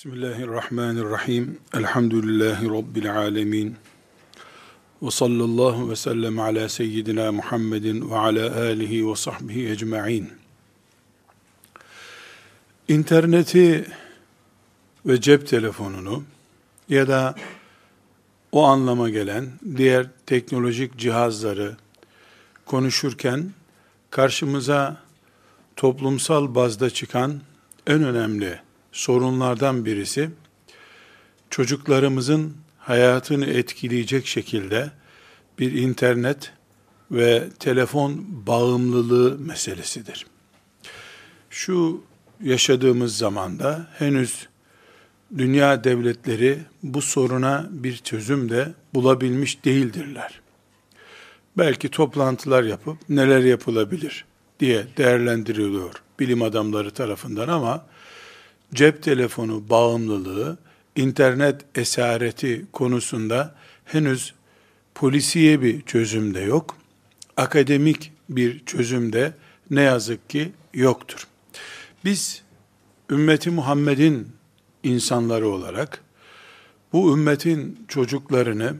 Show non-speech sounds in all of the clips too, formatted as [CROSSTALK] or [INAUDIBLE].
Bismillahirrahmanirrahim. Elhamdülillahi Rabbil alemin. Ve sallallahu ve sellem ala seyyidina Muhammedin ve ala alihi ve sahbihi ecma'in. İnterneti ve cep telefonunu ya da o anlama gelen diğer teknolojik cihazları konuşurken karşımıza toplumsal bazda çıkan en önemli sorunlardan birisi çocuklarımızın hayatını etkileyecek şekilde bir internet ve telefon bağımlılığı meselesidir. Şu yaşadığımız zamanda henüz dünya devletleri bu soruna bir çözüm de bulabilmiş değildirler. Belki toplantılar yapıp neler yapılabilir diye değerlendiriliyor bilim adamları tarafından ama cep telefonu bağımlılığı, internet esareti konusunda henüz polisiye bir çözüm de yok. Akademik bir çözüm de ne yazık ki yoktur. Biz ümmeti Muhammed'in insanları olarak bu ümmetin çocuklarını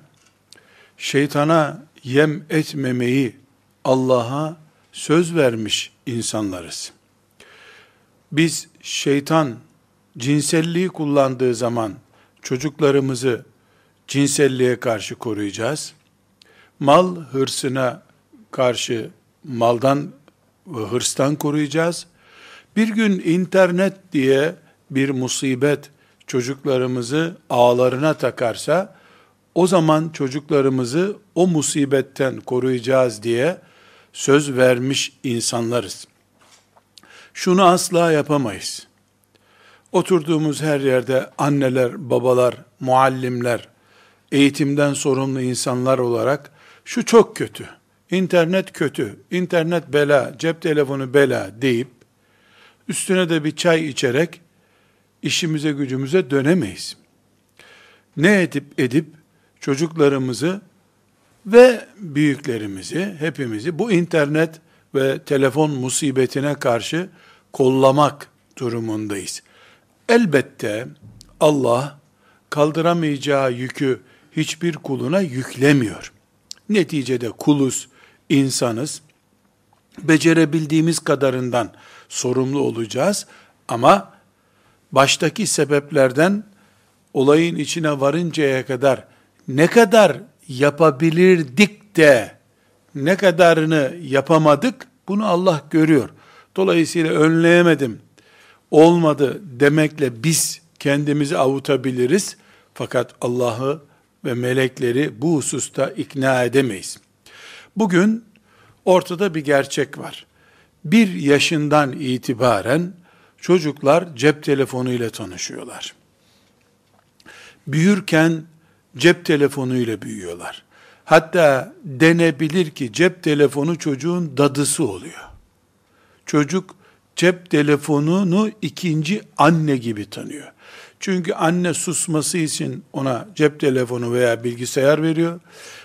şeytana yem etmemeyi Allah'a söz vermiş insanlarız. Biz şeytan cinselliği kullandığı zaman çocuklarımızı cinselliğe karşı koruyacağız. Mal hırsına karşı maldan ve hırstan koruyacağız. Bir gün internet diye bir musibet çocuklarımızı ağlarına takarsa o zaman çocuklarımızı o musibetten koruyacağız diye söz vermiş insanlarız. Şunu asla yapamayız. Oturduğumuz her yerde anneler, babalar, muallimler, eğitimden sorumlu insanlar olarak şu çok kötü, internet kötü, internet bela, cep telefonu bela deyip üstüne de bir çay içerek işimize gücümüze dönemeyiz. Ne edip edip çocuklarımızı ve büyüklerimizi, hepimizi bu internet ve telefon musibetine karşı kollamak durumundayız. Elbette Allah kaldıramayacağı yükü hiçbir kuluna yüklemiyor. Neticede kuluz, insanız. Becerebildiğimiz kadarından sorumlu olacağız ama baştaki sebeplerden olayın içine varıncaya kadar ne kadar yapabilirdik de ne kadarını yapamadık bunu Allah görüyor. Dolayısıyla önleyemedim olmadı demekle biz kendimizi avutabiliriz. Fakat Allah'ı ve melekleri bu hususta ikna edemeyiz. Bugün ortada bir gerçek var. Bir yaşından itibaren çocuklar cep telefonu ile tanışıyorlar. Büyürken cep telefonu ile büyüyorlar. Hatta denebilir ki cep telefonu çocuğun dadısı oluyor. Çocuk cep telefonunu ikinci anne gibi tanıyor. Çünkü anne susması için ona cep telefonu veya bilgisayar veriyor.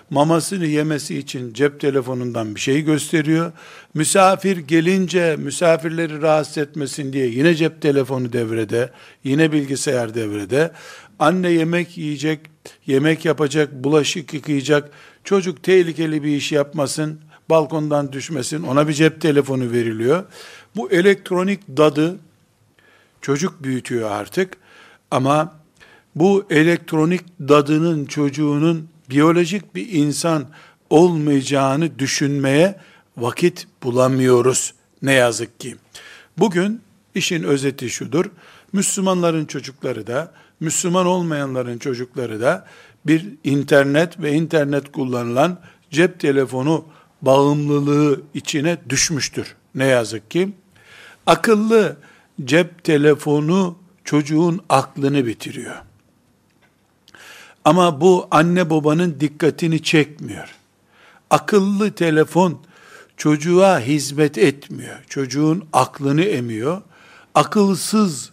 Mamasını yemesi için cep telefonundan bir şey gösteriyor. Misafir gelince misafirleri rahatsız etmesin diye yine cep telefonu devrede, yine bilgisayar devrede. Anne yemek yiyecek, yemek yapacak, bulaşık yıkayacak. Çocuk tehlikeli bir iş yapmasın, balkondan düşmesin ona bir cep telefonu veriliyor. Bu elektronik dadı çocuk büyütüyor artık ama bu elektronik dadının çocuğunun biyolojik bir insan olmayacağını düşünmeye vakit bulamıyoruz ne yazık ki. Bugün işin özeti şudur. Müslümanların çocukları da, Müslüman olmayanların çocukları da bir internet ve internet kullanılan cep telefonu bağımlılığı içine düşmüştür. Ne yazık ki. Akıllı cep telefonu çocuğun aklını bitiriyor. Ama bu anne babanın dikkatini çekmiyor. Akıllı telefon çocuğa hizmet etmiyor. Çocuğun aklını emiyor. Akılsız,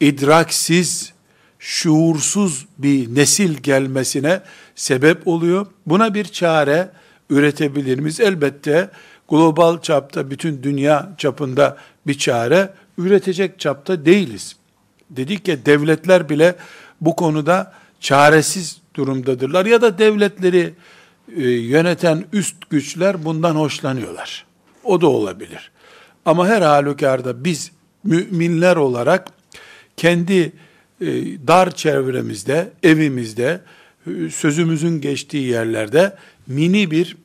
idraksiz, şuursuz bir nesil gelmesine sebep oluyor. Buna bir çare üretebilir miyiz? Elbette global çapta, bütün dünya çapında bir çare üretecek çapta değiliz. Dedik ya devletler bile bu konuda çaresiz durumdadırlar ya da devletleri e, yöneten üst güçler bundan hoşlanıyorlar. O da olabilir. Ama her halükarda biz müminler olarak kendi e, dar çevremizde, evimizde, e, sözümüzün geçtiği yerlerde mini bir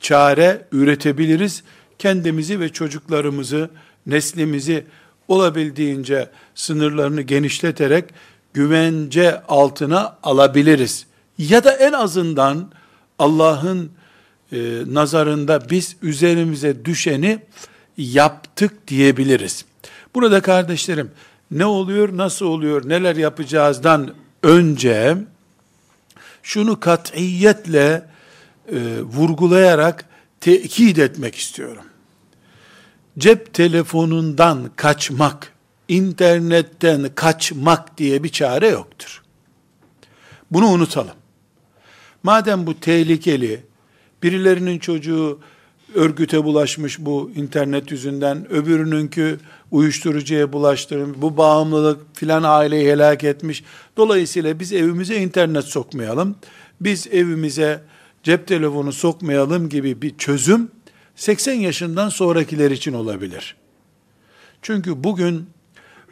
çare üretebiliriz. Kendimizi ve çocuklarımızı, neslimizi olabildiğince sınırlarını genişleterek güvence altına alabiliriz. Ya da en azından Allah'ın e, nazarında biz üzerimize düşeni yaptık diyebiliriz. Burada kardeşlerim ne oluyor, nasıl oluyor, neler yapacağızdan önce şunu katiyetle e, vurgulayarak tekit etmek istiyorum. Cep telefonundan kaçmak, internetten kaçmak diye bir çare yoktur. Bunu unutalım. Madem bu tehlikeli, birilerinin çocuğu örgüte bulaşmış bu internet yüzünden, öbürününkü uyuşturucuya bulaştırmış, bu bağımlılık filan aileyi helak etmiş. Dolayısıyla biz evimize internet sokmayalım, biz evimize cep telefonu sokmayalım gibi bir çözüm 80 yaşından sonrakiler için olabilir. Çünkü bugün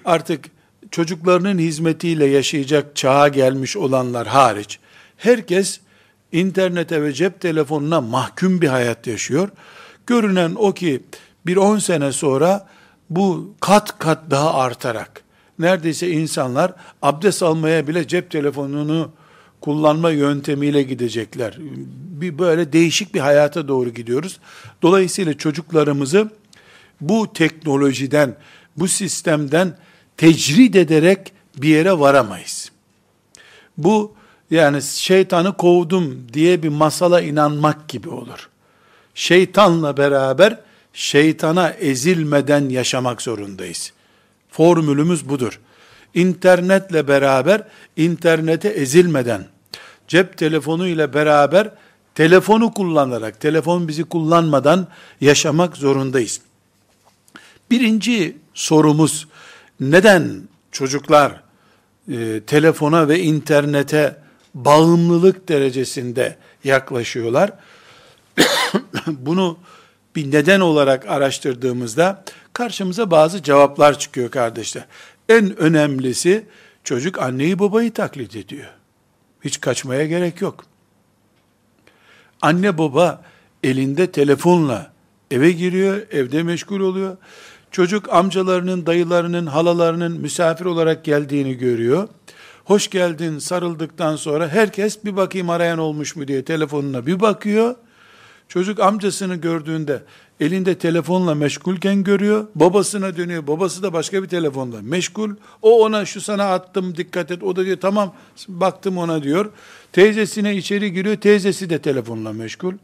artık çocuklarının hizmetiyle yaşayacak çağa gelmiş olanlar hariç herkes internete ve cep telefonuna mahkum bir hayat yaşıyor. Görünen o ki bir 10 sene sonra bu kat kat daha artarak neredeyse insanlar abdest almaya bile cep telefonunu kullanma yöntemiyle gidecekler. Bir böyle değişik bir hayata doğru gidiyoruz. Dolayısıyla çocuklarımızı bu teknolojiden, bu sistemden tecrid ederek bir yere varamayız. Bu yani şeytanı kovdum diye bir masala inanmak gibi olur. Şeytanla beraber şeytana ezilmeden yaşamak zorundayız. Formülümüz budur. İnternetle beraber internete ezilmeden, cep telefonu ile beraber telefonu kullanarak, telefon bizi kullanmadan yaşamak zorundayız. Birinci sorumuz, neden çocuklar e, telefona ve internete bağımlılık derecesinde yaklaşıyorlar? [COUGHS] Bunu bir neden olarak araştırdığımızda karşımıza bazı cevaplar çıkıyor kardeşler. En önemlisi çocuk anneyi babayı taklit ediyor. Hiç kaçmaya gerek yok. Anne baba elinde telefonla eve giriyor, evde meşgul oluyor. Çocuk amcalarının, dayılarının, halalarının misafir olarak geldiğini görüyor. Hoş geldin sarıldıktan sonra herkes bir bakayım arayan olmuş mu diye telefonuna bir bakıyor. Çocuk amcasını gördüğünde elinde telefonla meşgulken görüyor. Babasına dönüyor. Babası da başka bir telefonla meşgul. O ona şu sana attım dikkat et. O da diyor tamam baktım ona diyor. Teyzesine içeri giriyor. Teyzesi de telefonla meşgul.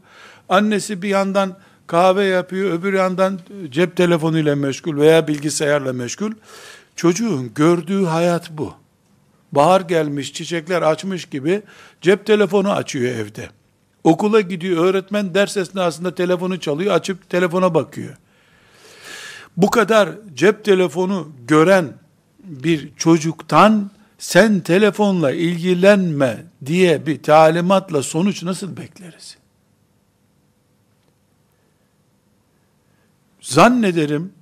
Annesi bir yandan kahve yapıyor. Öbür yandan cep telefonuyla meşgul veya bilgisayarla meşgul. Çocuğun gördüğü hayat bu. Bahar gelmiş, çiçekler açmış gibi cep telefonu açıyor evde. Okula gidiyor, öğretmen ders esnasında telefonu çalıyor, açıp telefona bakıyor. Bu kadar cep telefonu gören bir çocuktan sen telefonla ilgilenme diye bir talimatla sonuç nasıl bekleriz? Zannederim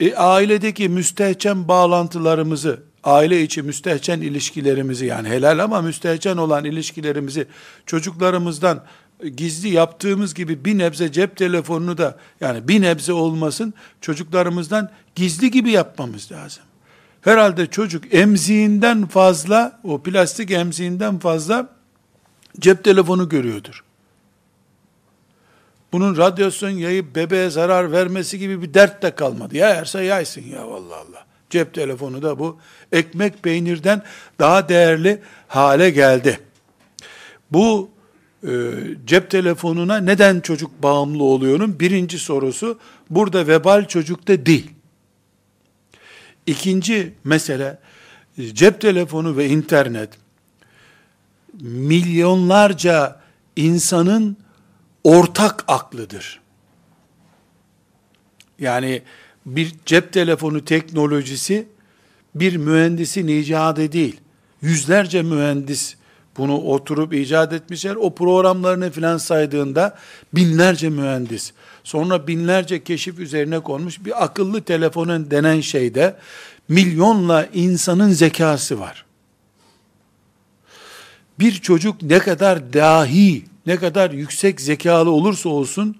e, ailedeki müstehcen bağlantılarımızı aile içi müstehcen ilişkilerimizi yani helal ama müstehcen olan ilişkilerimizi çocuklarımızdan gizli yaptığımız gibi bir nebze cep telefonunu da yani bir nebze olmasın çocuklarımızdan gizli gibi yapmamız lazım. Herhalde çocuk emziğinden fazla o plastik emziğinden fazla cep telefonu görüyordur. Bunun radyasyon yayıp bebeğe zarar vermesi gibi bir dert de kalmadı. Ya Yayarsa yaysın ya vallahi Allah. Cep telefonu da bu. Ekmek peynirden daha değerli hale geldi. Bu e, cep telefonuna neden çocuk bağımlı oluyor'un birinci sorusu burada vebal çocukta değil. İkinci mesele cep telefonu ve internet milyonlarca insanın ortak aklıdır. Yani bir cep telefonu teknolojisi bir mühendisin icadı değil. Yüzlerce mühendis bunu oturup icat etmişler. O programlarını filan saydığında binlerce mühendis. Sonra binlerce keşif üzerine konmuş bir akıllı telefonun denen şeyde milyonla insanın zekası var. Bir çocuk ne kadar dahi, ne kadar yüksek zekalı olursa olsun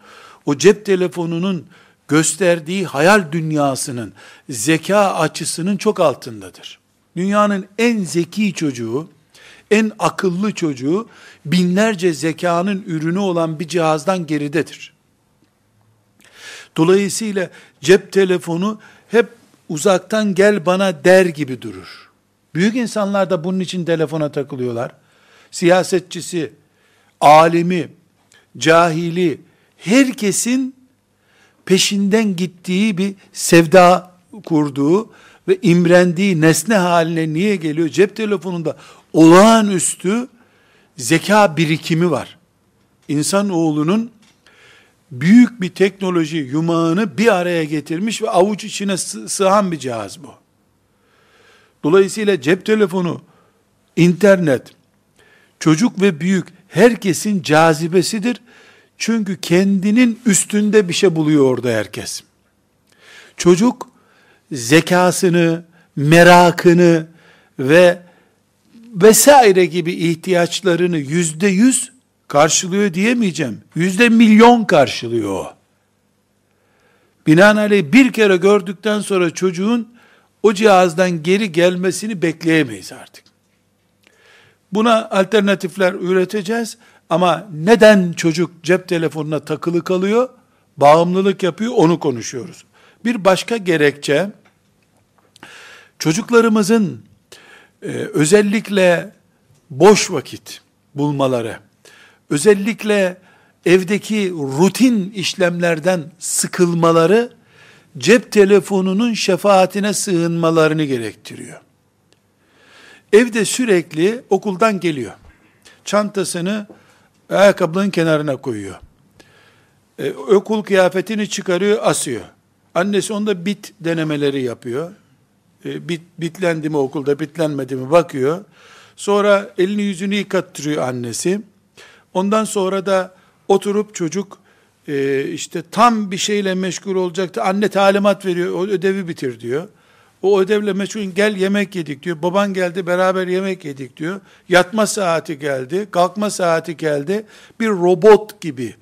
o cep telefonunun gösterdiği hayal dünyasının zeka açısının çok altındadır. Dünyanın en zeki çocuğu, en akıllı çocuğu binlerce zekanın ürünü olan bir cihazdan geridedir. Dolayısıyla cep telefonu hep uzaktan gel bana der gibi durur. Büyük insanlar da bunun için telefona takılıyorlar. Siyasetçisi, alimi, cahili, herkesin peşinden gittiği bir sevda kurduğu ve imrendiği nesne haline niye geliyor? Cep telefonunda olağanüstü zeka birikimi var. İnsan oğlunun büyük bir teknoloji yumağını bir araya getirmiş ve avuç içine sığan bir cihaz bu. Dolayısıyla cep telefonu, internet, çocuk ve büyük herkesin cazibesidir. Çünkü kendinin üstünde bir şey buluyor orada herkes. Çocuk zekasını, merakını ve vesaire gibi ihtiyaçlarını yüzde yüz karşılıyor diyemeyeceğim. Yüzde milyon karşılıyor. Binaenaleyh bir kere gördükten sonra çocuğun o cihazdan geri gelmesini bekleyemeyiz artık. Buna alternatifler üreteceğiz ama neden çocuk cep telefonuna takılı kalıyor, bağımlılık yapıyor onu konuşuyoruz. Bir başka gerekçe, çocuklarımızın e, özellikle boş vakit bulmaları, özellikle evdeki rutin işlemlerden sıkılmaları, cep telefonunun şefaatine sığınmalarını gerektiriyor. Evde sürekli okuldan geliyor. Çantasını ayakkabının kenarına koyuyor. Ee, okul kıyafetini çıkarıyor, asıyor. Annesi onda bit denemeleri yapıyor. Ee, bit, bitlendi mi okulda, bitlenmedi mi bakıyor. Sonra elini yüzünü yıkattırıyor annesi. Ondan sonra da oturup çocuk e, işte tam bir şeyle meşgul olacaktı. Anne talimat veriyor, o ödevi bitir diyor. O ödevle meşgul gel yemek yedik diyor. Baban geldi beraber yemek yedik diyor. Yatma saati geldi, kalkma saati geldi. Bir robot gibi.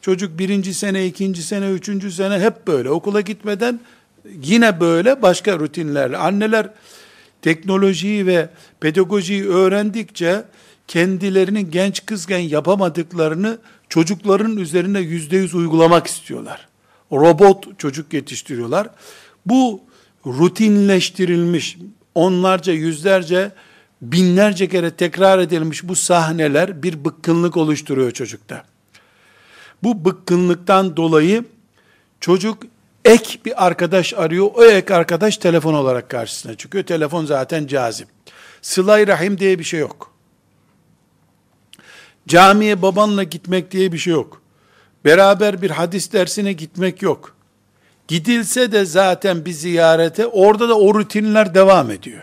Çocuk birinci sene, ikinci sene, üçüncü sene hep böyle. Okula gitmeden yine böyle başka rutinlerle. Anneler teknolojiyi ve pedagojiyi öğrendikçe kendilerinin genç kızken yapamadıklarını çocukların üzerine yüzde yüz uygulamak istiyorlar. Robot çocuk yetiştiriyorlar. Bu rutinleştirilmiş, onlarca, yüzlerce, binlerce kere tekrar edilmiş bu sahneler bir bıkkınlık oluşturuyor çocukta. Bu bıkkınlıktan dolayı çocuk ek bir arkadaş arıyor. O ek arkadaş telefon olarak karşısına çıkıyor. Telefon zaten cazip. Sıla-i Rahim diye bir şey yok. Camiye babanla gitmek diye bir şey yok. Beraber bir hadis dersine gitmek yok. Gidilse de zaten bir ziyarete orada da o rutinler devam ediyor.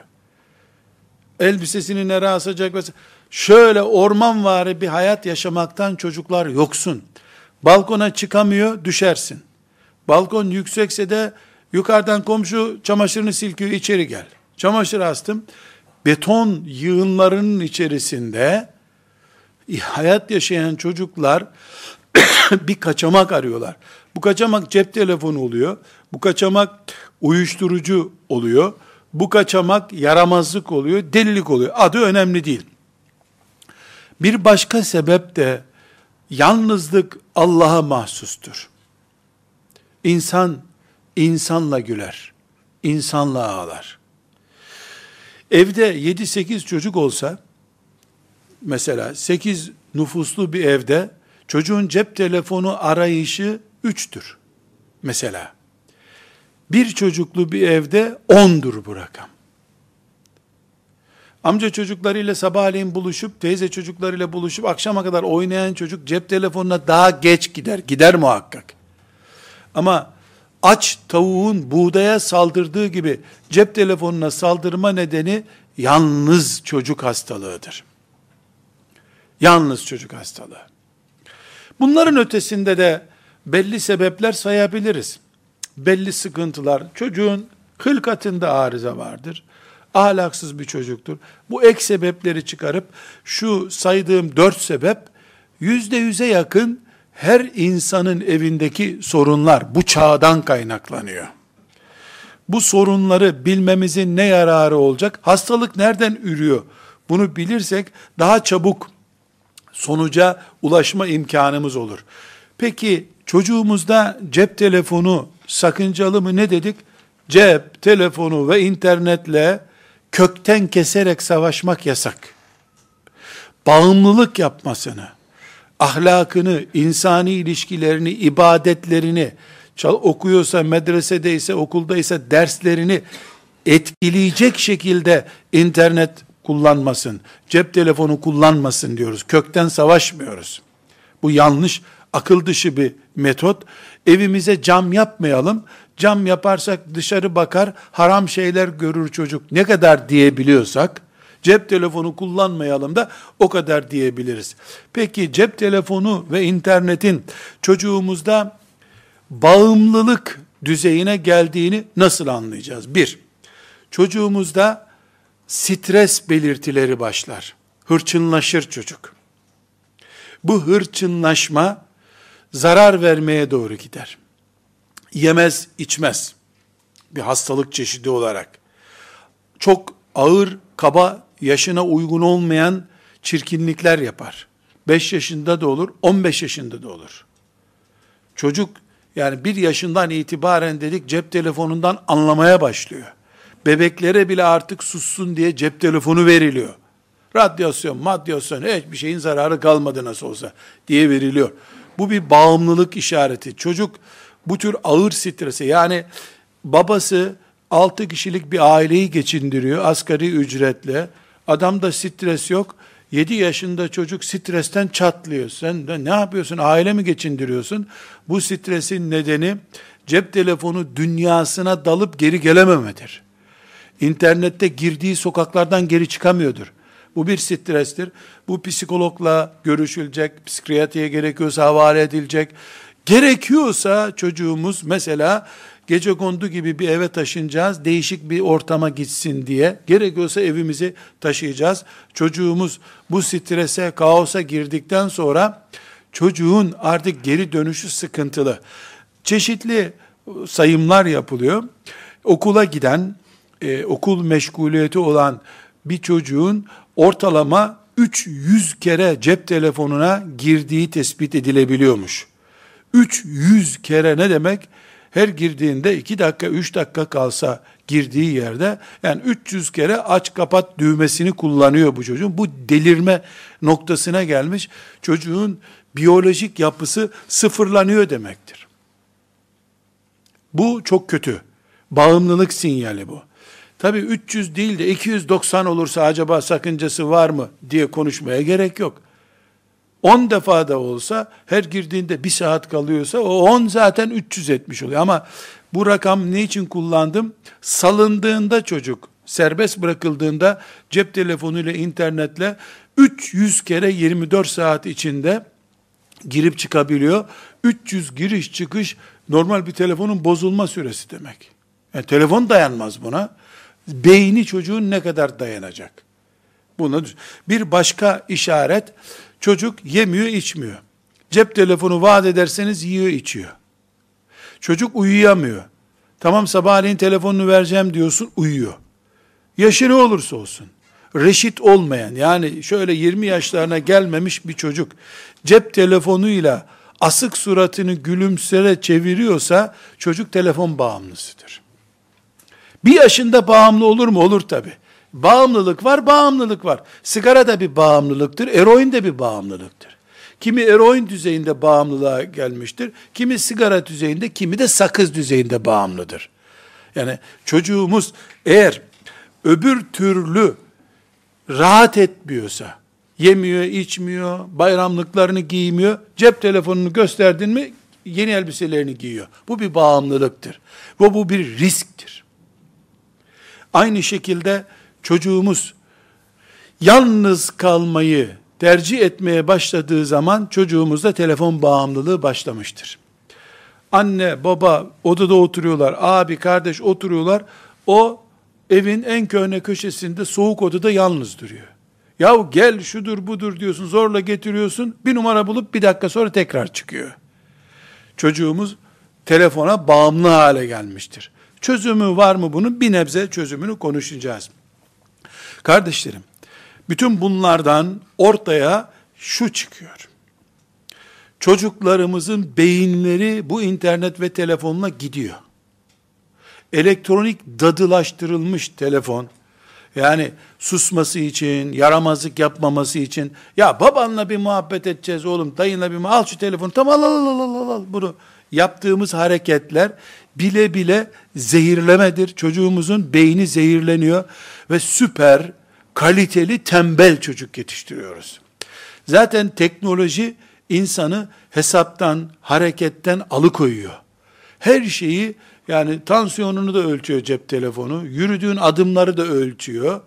Elbisesini nereye asacak mesela. Şöyle orman vari bir hayat yaşamaktan çocuklar yoksun. Balkona çıkamıyor, düşersin. Balkon yüksekse de yukarıdan komşu çamaşırını silkiyor, içeri gel. Çamaşır astım. Beton yığınlarının içerisinde hayat yaşayan çocuklar [COUGHS] bir kaçamak arıyorlar. Bu kaçamak cep telefonu oluyor. Bu kaçamak uyuşturucu oluyor. Bu kaçamak yaramazlık oluyor, delilik oluyor. Adı önemli değil. Bir başka sebep de yalnızlık Allah'a mahsustur. İnsan insanla güler, insanla ağlar. Evde 7-8 çocuk olsa mesela 8 nüfuslu bir evde çocuğun cep telefonu arayışı 3'tür. Mesela bir çocuklu bir evde 10'dur bu rakam. Amca çocuklarıyla sabahleyin buluşup, teyze çocuklarıyla buluşup akşama kadar oynayan çocuk cep telefonuna daha geç gider. Gider muhakkak. Ama aç tavuğun buğdaya saldırdığı gibi cep telefonuna saldırma nedeni yalnız çocuk hastalığıdır. Yalnız çocuk hastalığı. Bunların ötesinde de belli sebepler sayabiliriz. Belli sıkıntılar, çocuğun hılkatında arıza vardır. Ahlaksız bir çocuktur. Bu ek sebepleri çıkarıp şu saydığım dört sebep yüzde yüze yakın her insanın evindeki sorunlar bu çağdan kaynaklanıyor. Bu sorunları bilmemizin ne yararı olacak? Hastalık nereden ürüyor? Bunu bilirsek daha çabuk sonuca ulaşma imkanımız olur. Peki çocuğumuzda cep telefonu sakıncalı mı ne dedik? Cep, telefonu ve internetle kökten keserek savaşmak yasak. Bağımlılık yapmasını, ahlakını, insani ilişkilerini, ibadetlerini, çal, okuyorsa, medresedeyse, okuldaysa derslerini etkileyecek şekilde internet kullanmasın, cep telefonu kullanmasın diyoruz. Kökten savaşmıyoruz. Bu yanlış, akıl dışı bir metot. Evimize cam yapmayalım. Cam yaparsak dışarı bakar, haram şeyler görür çocuk. Ne kadar diyebiliyorsak, cep telefonu kullanmayalım da o kadar diyebiliriz. Peki cep telefonu ve internetin çocuğumuzda bağımlılık düzeyine geldiğini nasıl anlayacağız? Bir, çocuğumuzda stres belirtileri başlar. Hırçınlaşır çocuk. Bu hırçınlaşma zarar vermeye doğru gider. Yemez, içmez. Bir hastalık çeşidi olarak. Çok ağır, kaba, yaşına uygun olmayan çirkinlikler yapar. 5 yaşında da olur, 15 yaşında da olur. Çocuk yani bir yaşından itibaren dedik cep telefonundan anlamaya başlıyor. Bebeklere bile artık sussun diye cep telefonu veriliyor. Radyasyon, madyasyon, hiçbir şeyin zararı kalmadı nasıl olsa diye veriliyor. Bu bir bağımlılık işareti. Çocuk bu tür ağır strese yani babası 6 kişilik bir aileyi geçindiriyor asgari ücretle. Adamda stres yok. 7 yaşında çocuk stresten çatlıyor. Sen de ne yapıyorsun? Aile mi geçindiriyorsun? Bu stresin nedeni cep telefonu dünyasına dalıp geri gelememedir. İnternette girdiği sokaklardan geri çıkamıyordur. Bu bir strestir. Bu psikologla görüşülecek, psikiyatriye gerekiyorsa havale edilecek. Gerekiyorsa çocuğumuz mesela gece kondu gibi bir eve taşınacağız, değişik bir ortama gitsin diye. Gerekiyorsa evimizi taşıyacağız. Çocuğumuz bu strese, kaosa girdikten sonra çocuğun artık geri dönüşü sıkıntılı. Çeşitli sayımlar yapılıyor. Okula giden, e, okul meşguliyeti olan bir çocuğun ortalama 300 kere cep telefonuna girdiği tespit edilebiliyormuş. 300 kere ne demek? Her girdiğinde 2 dakika 3 dakika kalsa girdiği yerde yani 300 kere aç kapat düğmesini kullanıyor bu çocuğun. Bu delirme noktasına gelmiş. Çocuğun biyolojik yapısı sıfırlanıyor demektir. Bu çok kötü. Bağımlılık sinyali bu. Tabi 300 değil de 290 olursa acaba sakıncası var mı diye konuşmaya gerek yok. 10 defa da olsa her girdiğinde bir saat kalıyorsa o 10 zaten 300 etmiş oluyor. Ama bu rakam ne için kullandım? Salındığında çocuk, serbest bırakıldığında cep telefonuyla internetle 300 kere 24 saat içinde girip çıkabiliyor. 300 giriş çıkış normal bir telefonun bozulma süresi demek. Yani telefon dayanmaz buna. Beyni çocuğun ne kadar dayanacak? Bunu bir başka işaret çocuk yemiyor, içmiyor. Cep telefonu vaat ederseniz yiyor, içiyor. Çocuk uyuyamıyor. Tamam sabahleyin telefonunu vereceğim diyorsun, uyuyor. Yaşı ne olursa olsun. Reşit olmayan yani şöyle 20 yaşlarına gelmemiş bir çocuk cep telefonuyla asık suratını gülümsere çeviriyorsa çocuk telefon bağımlısıdır. Bir yaşında bağımlı olur mu? Olur tabi. Bağımlılık var, bağımlılık var. Sigara da bir bağımlılıktır, eroin de bir bağımlılıktır. Kimi eroin düzeyinde bağımlılığa gelmiştir, kimi sigara düzeyinde, kimi de sakız düzeyinde bağımlıdır. Yani çocuğumuz eğer öbür türlü rahat etmiyorsa, yemiyor, içmiyor, bayramlıklarını giymiyor, cep telefonunu gösterdin mi yeni elbiselerini giyiyor. Bu bir bağımlılıktır. Ve bu bir risktir. Aynı şekilde çocuğumuz yalnız kalmayı tercih etmeye başladığı zaman çocuğumuzda telefon bağımlılığı başlamıştır. Anne, baba odada oturuyorlar, abi, kardeş oturuyorlar. O evin en köhne köşesinde soğuk odada yalnız duruyor. Yahu gel şudur budur diyorsun zorla getiriyorsun bir numara bulup bir dakika sonra tekrar çıkıyor. Çocuğumuz telefona bağımlı hale gelmiştir. Çözümü var mı bunun? Bir nebze çözümünü konuşacağız. Kardeşlerim, bütün bunlardan ortaya şu çıkıyor. Çocuklarımızın beyinleri bu internet ve telefonla gidiyor. Elektronik dadılaştırılmış telefon, yani susması için, yaramazlık yapmaması için, ya babanla bir muhabbet edeceğiz oğlum, dayınla bir al şu telefonu, tamam al al al al al bunu. Yaptığımız hareketler bile bile zehirlemedir. Çocuğumuzun beyni zehirleniyor ve süper, kaliteli, tembel çocuk yetiştiriyoruz. Zaten teknoloji insanı hesaptan, hareketten alıkoyuyor. Her şeyi yani tansiyonunu da ölçüyor cep telefonu. Yürüdüğün adımları da ölçüyor.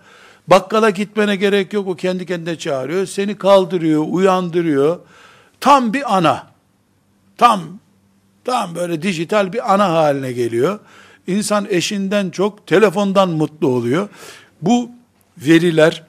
Bakkala gitmene gerek yok. O kendi kendine çağırıyor. Seni kaldırıyor, uyandırıyor. Tam bir ana. Tam tam böyle dijital bir ana haline geliyor. İnsan eşinden çok telefondan mutlu oluyor. Bu veriler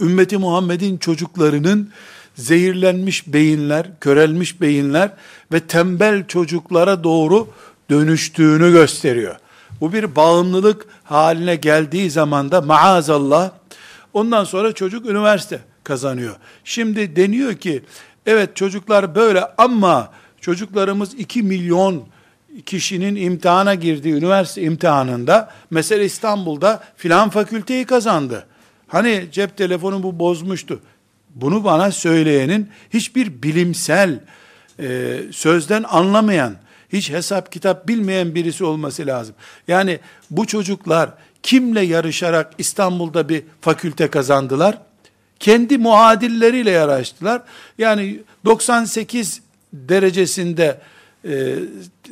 ümmeti Muhammed'in çocuklarının zehirlenmiş beyinler, körelmiş beyinler ve tembel çocuklara doğru dönüştüğünü gösteriyor. Bu bir bağımlılık haline geldiği zaman da maazallah ondan sonra çocuk üniversite kazanıyor. Şimdi deniyor ki evet çocuklar böyle ama çocuklarımız 2 milyon kişinin imtihana girdiği üniversite imtihanında mesela İstanbul'da filan fakülteyi kazandı. Hani cep telefonu bu bozmuştu. Bunu bana söyleyenin hiçbir bilimsel e, sözden anlamayan hiç hesap kitap bilmeyen birisi olması lazım. Yani bu çocuklar kimle yarışarak İstanbul'da bir fakülte kazandılar? Kendi muadilleriyle yarıştılar. Yani 98 derecesinde e,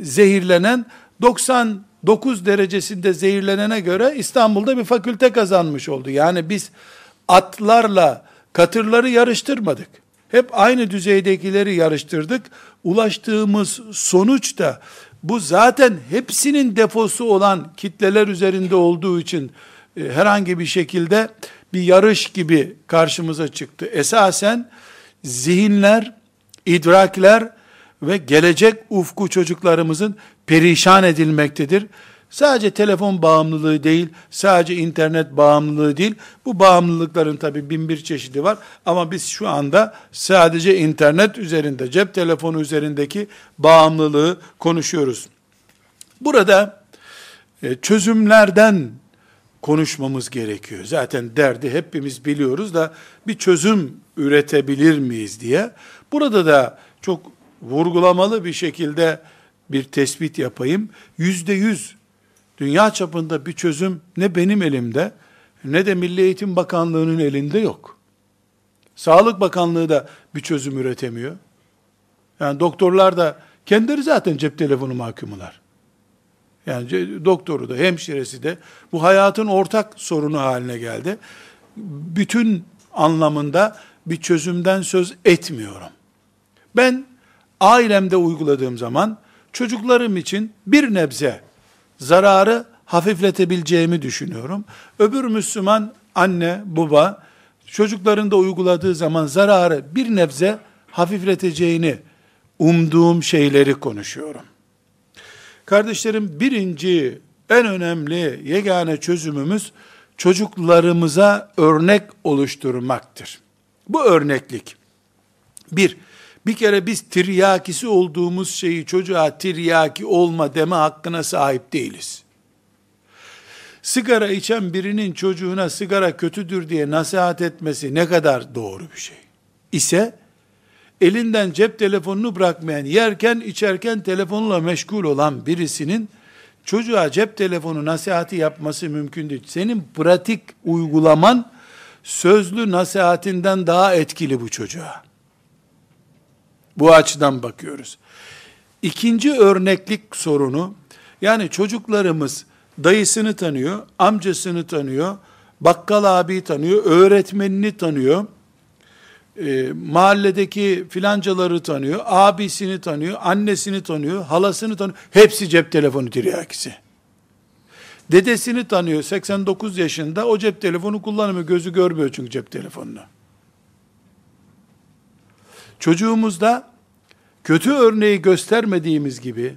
zehirlenen 99 derecesinde zehirlenene göre İstanbul'da bir fakülte kazanmış oldu. Yani biz atlarla katırları yarıştırmadık. Hep aynı düzeydekileri yarıştırdık. Ulaştığımız sonuç da bu zaten hepsinin defosu olan kitleler üzerinde olduğu için e, herhangi bir şekilde bir yarış gibi karşımıza çıktı. Esasen zihinler, idrakler ve gelecek ufku çocuklarımızın perişan edilmektedir. Sadece telefon bağımlılığı değil, sadece internet bağımlılığı değil. Bu bağımlılıkların tabi bin bir çeşidi var. Ama biz şu anda sadece internet üzerinde, cep telefonu üzerindeki bağımlılığı konuşuyoruz. Burada e, çözümlerden konuşmamız gerekiyor. Zaten derdi hepimiz biliyoruz da bir çözüm üretebilir miyiz diye. Burada da çok vurgulamalı bir şekilde bir tespit yapayım. Yüzde yüz Dünya çapında bir çözüm ne benim elimde ne de Milli Eğitim Bakanlığı'nın elinde yok. Sağlık Bakanlığı da bir çözüm üretemiyor. Yani doktorlar da kendileri zaten cep telefonu mahkumular. Yani doktoru da hemşiresi de bu hayatın ortak sorunu haline geldi. Bütün anlamında bir çözümden söz etmiyorum. Ben ailemde uyguladığım zaman çocuklarım için bir nebze zararı hafifletebileceğimi düşünüyorum. Öbür Müslüman anne, baba çocuklarında uyguladığı zaman zararı bir nebze hafifleteceğini umduğum şeyleri konuşuyorum. Kardeşlerim birinci en önemli yegane çözümümüz çocuklarımıza örnek oluşturmaktır. Bu örneklik bir, bir kere biz tiryakisi olduğumuz şeyi çocuğa tiryaki olma deme hakkına sahip değiliz. Sigara içen birinin çocuğuna sigara kötüdür diye nasihat etmesi ne kadar doğru bir şey. İse elinden cep telefonunu bırakmayan, yerken içerken telefonla meşgul olan birisinin çocuğa cep telefonu nasihati yapması mümkün değil. Senin pratik uygulaman sözlü nasihatinden daha etkili bu çocuğa. Bu açıdan bakıyoruz. İkinci örneklik sorunu, yani çocuklarımız dayısını tanıyor, amcasını tanıyor, bakkal abi tanıyor, öğretmenini tanıyor, e, mahalledeki filancaları tanıyor, abisini tanıyor, annesini tanıyor, halasını tanıyor. Hepsi cep telefonu tiryakisi. Dedesini tanıyor 89 yaşında o cep telefonu kullanmıyor. Gözü görmüyor çünkü cep telefonunu. Çocuğumuzda kötü örneği göstermediğimiz gibi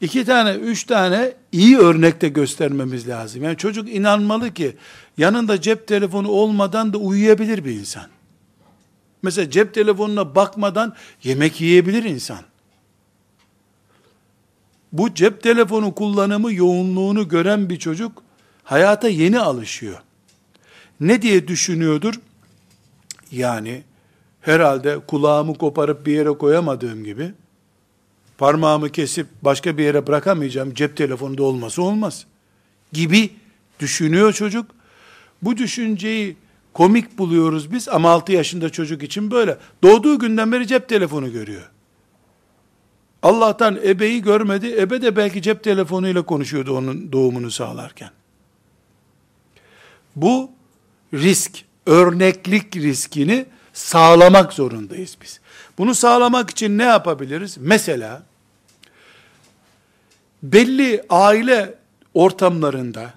iki tane, üç tane iyi örnekte göstermemiz lazım. Yani çocuk inanmalı ki yanında cep telefonu olmadan da uyuyabilir bir insan. Mesela cep telefonuna bakmadan yemek yiyebilir insan. Bu cep telefonu kullanımı yoğunluğunu gören bir çocuk hayata yeni alışıyor. Ne diye düşünüyordur? Yani herhalde kulağımı koparıp bir yere koyamadığım gibi parmağımı kesip başka bir yere bırakamayacağım cep telefonunda olması olmaz gibi düşünüyor çocuk. Bu düşünceyi komik buluyoruz biz ama 6 yaşında çocuk için böyle. Doğduğu günden beri cep telefonu görüyor. Allah'tan ebeyi görmedi. Ebe de belki cep telefonuyla konuşuyordu onun doğumunu sağlarken. Bu risk, örneklik riskini sağlamak zorundayız biz. Bunu sağlamak için ne yapabiliriz? Mesela belli aile ortamlarında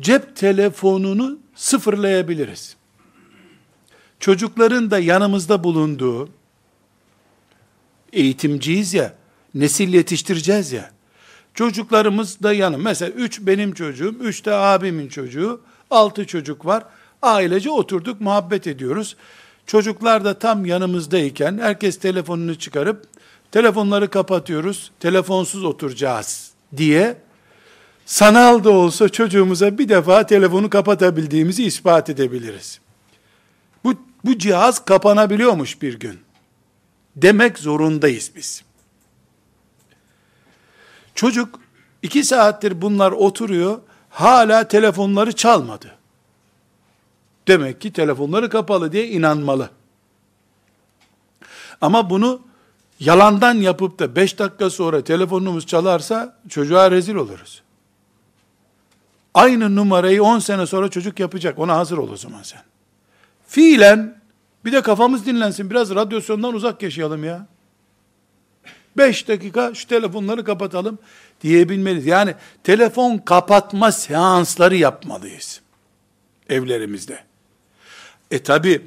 cep telefonunu sıfırlayabiliriz. Çocukların da yanımızda bulunduğu eğitimciyiz ya, nesil yetiştireceğiz ya. Çocuklarımız da yanım. Mesela üç benim çocuğum, üç de abimin çocuğu, altı çocuk var. Ailece oturduk, muhabbet ediyoruz. Çocuklar da tam yanımızdayken herkes telefonunu çıkarıp telefonları kapatıyoruz, telefonsuz oturacağız diye sanal da olsa çocuğumuza bir defa telefonu kapatabildiğimizi ispat edebiliriz. Bu, cihaz kapanabiliyormuş bir gün. Demek zorundayız biz. Çocuk iki saattir bunlar oturuyor, hala telefonları çalmadı. Demek ki telefonları kapalı diye inanmalı. Ama bunu yalandan yapıp da 5 dakika sonra telefonumuz çalarsa çocuğa rezil oluruz. Aynı numarayı 10 sene sonra çocuk yapacak. Ona hazır ol o zaman sen. Fiilen bir de kafamız dinlensin. Biraz radyasyondan uzak yaşayalım ya. 5 dakika şu telefonları kapatalım diyebilmeliyiz. Yani telefon kapatma seansları yapmalıyız evlerimizde. E tabi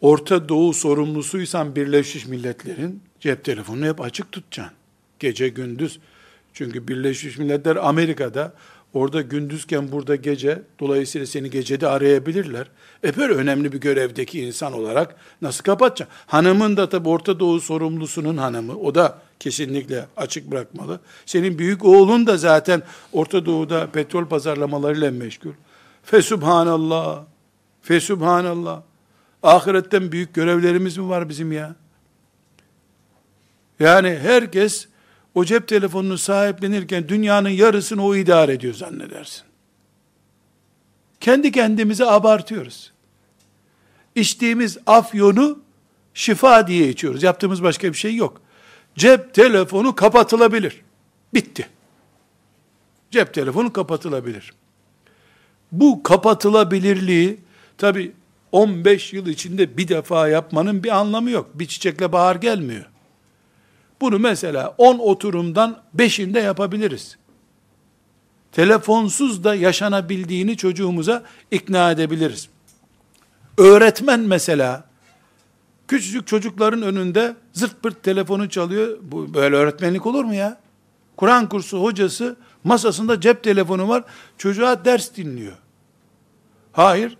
Orta Doğu sorumlusuysan Birleşmiş Milletler'in cep telefonunu hep açık tutacaksın. Gece gündüz. Çünkü Birleşmiş Milletler Amerika'da orada gündüzken burada gece dolayısıyla seni gecede arayabilirler. E böyle önemli bir görevdeki insan olarak nasıl kapatacaksın? Hanımın da tabi Orta Doğu sorumlusunun hanımı. O da kesinlikle açık bırakmalı. Senin büyük oğlun da zaten Orta Doğu'da petrol pazarlamalarıyla meşgul. Fesubhanallah. Fesubhanallah. Ahiretten büyük görevlerimiz mi var bizim ya? Yani herkes o cep telefonunu sahiplenirken dünyanın yarısını o idare ediyor zannedersin. Kendi kendimize abartıyoruz. İçtiğimiz afyonu şifa diye içiyoruz. Yaptığımız başka bir şey yok. Cep telefonu kapatılabilir. Bitti. Cep telefonu kapatılabilir. Bu kapatılabilirliği tabi 15 yıl içinde bir defa yapmanın bir anlamı yok. Bir çiçekle bahar gelmiyor. Bunu mesela 10 oturumdan 5'inde yapabiliriz. Telefonsuz da yaşanabildiğini çocuğumuza ikna edebiliriz. Öğretmen mesela küçücük çocukların önünde zırt pırt telefonu çalıyor. Bu böyle öğretmenlik olur mu ya? Kur'an kursu hocası masasında cep telefonu var. Çocuğa ders dinliyor. Hayır.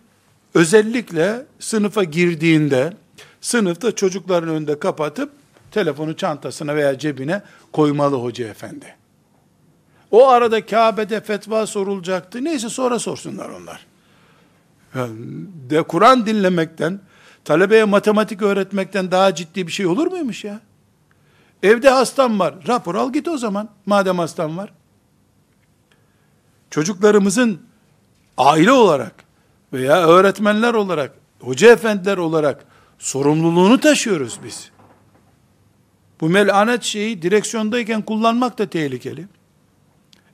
Özellikle sınıfa girdiğinde sınıfta çocukların önünde kapatıp telefonu çantasına veya cebine koymalı hoca efendi. O arada Kabe'de fetva sorulacaktı. Neyse sonra sorsunlar onlar. de Kur'an dinlemekten, talebeye matematik öğretmekten daha ciddi bir şey olur muymuş ya? Evde hastam var. Rapor al git o zaman. Madem hastam var. Çocuklarımızın aile olarak veya öğretmenler olarak, hoca efendiler olarak sorumluluğunu taşıyoruz biz. Bu melanet şeyi direksiyondayken kullanmak da tehlikeli.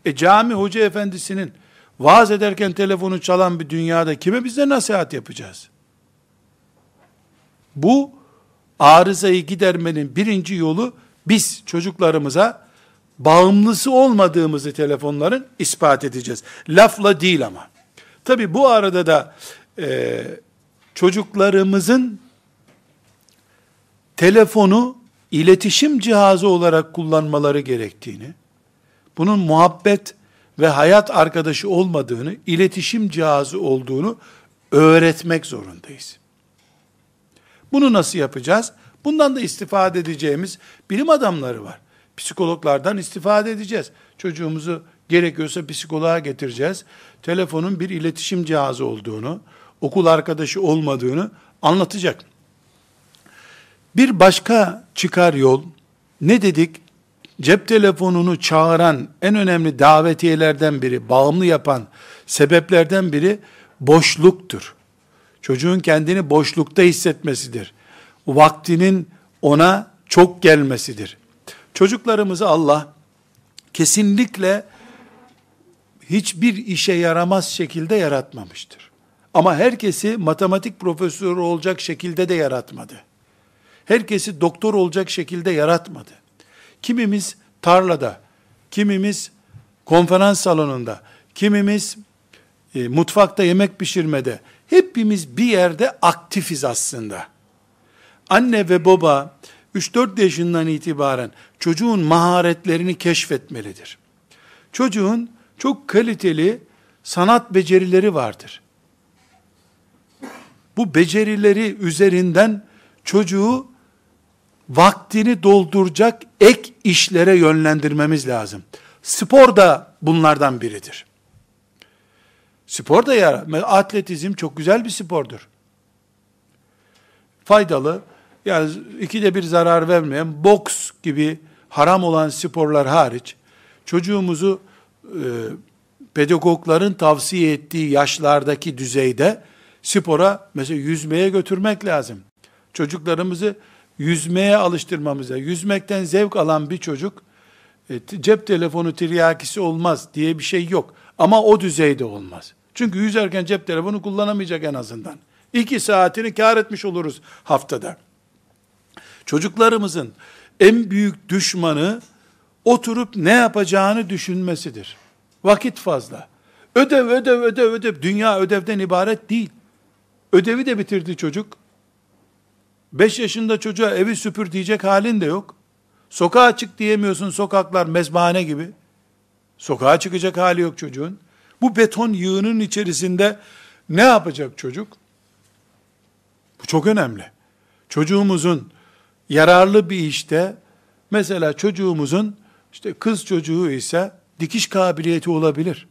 E cami hoca efendisinin vaaz ederken telefonu çalan bir dünyada kime bize nasihat yapacağız? Bu arızayı gidermenin birinci yolu biz çocuklarımıza bağımlısı olmadığımızı telefonların ispat edeceğiz. Lafla değil ama. Tabi bu arada da e, çocuklarımızın telefonu iletişim cihazı olarak kullanmaları gerektiğini, bunun muhabbet ve hayat arkadaşı olmadığını, iletişim cihazı olduğunu öğretmek zorundayız. Bunu nasıl yapacağız? Bundan da istifade edeceğimiz bilim adamları var. Psikologlardan istifade edeceğiz. Çocuğumuzu gerekiyorsa psikoloğa getireceğiz. Telefonun bir iletişim cihazı olduğunu, okul arkadaşı olmadığını anlatacak. Bir başka çıkar yol, ne dedik? Cep telefonunu çağıran en önemli davetiyelerden biri, bağımlı yapan sebeplerden biri boşluktur. Çocuğun kendini boşlukta hissetmesidir. Vaktinin ona çok gelmesidir. Çocuklarımızı Allah kesinlikle hiçbir işe yaramaz şekilde yaratmamıştır. Ama herkesi matematik profesörü olacak şekilde de yaratmadı. Herkesi doktor olacak şekilde yaratmadı. Kimimiz tarlada, kimimiz konferans salonunda, kimimiz e, mutfakta yemek pişirmede, hepimiz bir yerde aktifiz aslında. Anne ve baba 3-4 yaşından itibaren çocuğun maharetlerini keşfetmelidir. Çocuğun çok kaliteli sanat becerileri vardır. Bu becerileri üzerinden çocuğu vaktini dolduracak ek işlere yönlendirmemiz lazım. Spor da bunlardan biridir. Spor da ya, atletizm çok güzel bir spordur. Faydalı, yani ikide bir zarar vermeyen, boks gibi haram olan sporlar hariç, çocuğumuzu e, pedagogların tavsiye ettiği yaşlardaki düzeyde spora, mesela yüzmeye götürmek lazım. Çocuklarımızı yüzmeye alıştırmamız lazım. Yüzmekten zevk alan bir çocuk, e, cep telefonu tiryakisi olmaz diye bir şey yok. Ama o düzeyde olmaz. Çünkü yüzerken cep telefonu kullanamayacak en azından. İki saatini kar etmiş oluruz haftada. Çocuklarımızın en büyük düşmanı oturup ne yapacağını düşünmesidir. Vakit fazla. Ödev, ödev, ödev, ödev. Dünya ödevden ibaret değil. Ödevi de bitirdi çocuk. Beş yaşında çocuğa evi süpür diyecek halin de yok. Sokağa çık diyemiyorsun sokaklar mezbahane gibi. Sokağa çıkacak hali yok çocuğun. Bu beton yığının içerisinde ne yapacak çocuk? Bu çok önemli. Çocuğumuzun yararlı bir işte, mesela çocuğumuzun işte kız çocuğu ise dikiş kabiliyeti olabilir.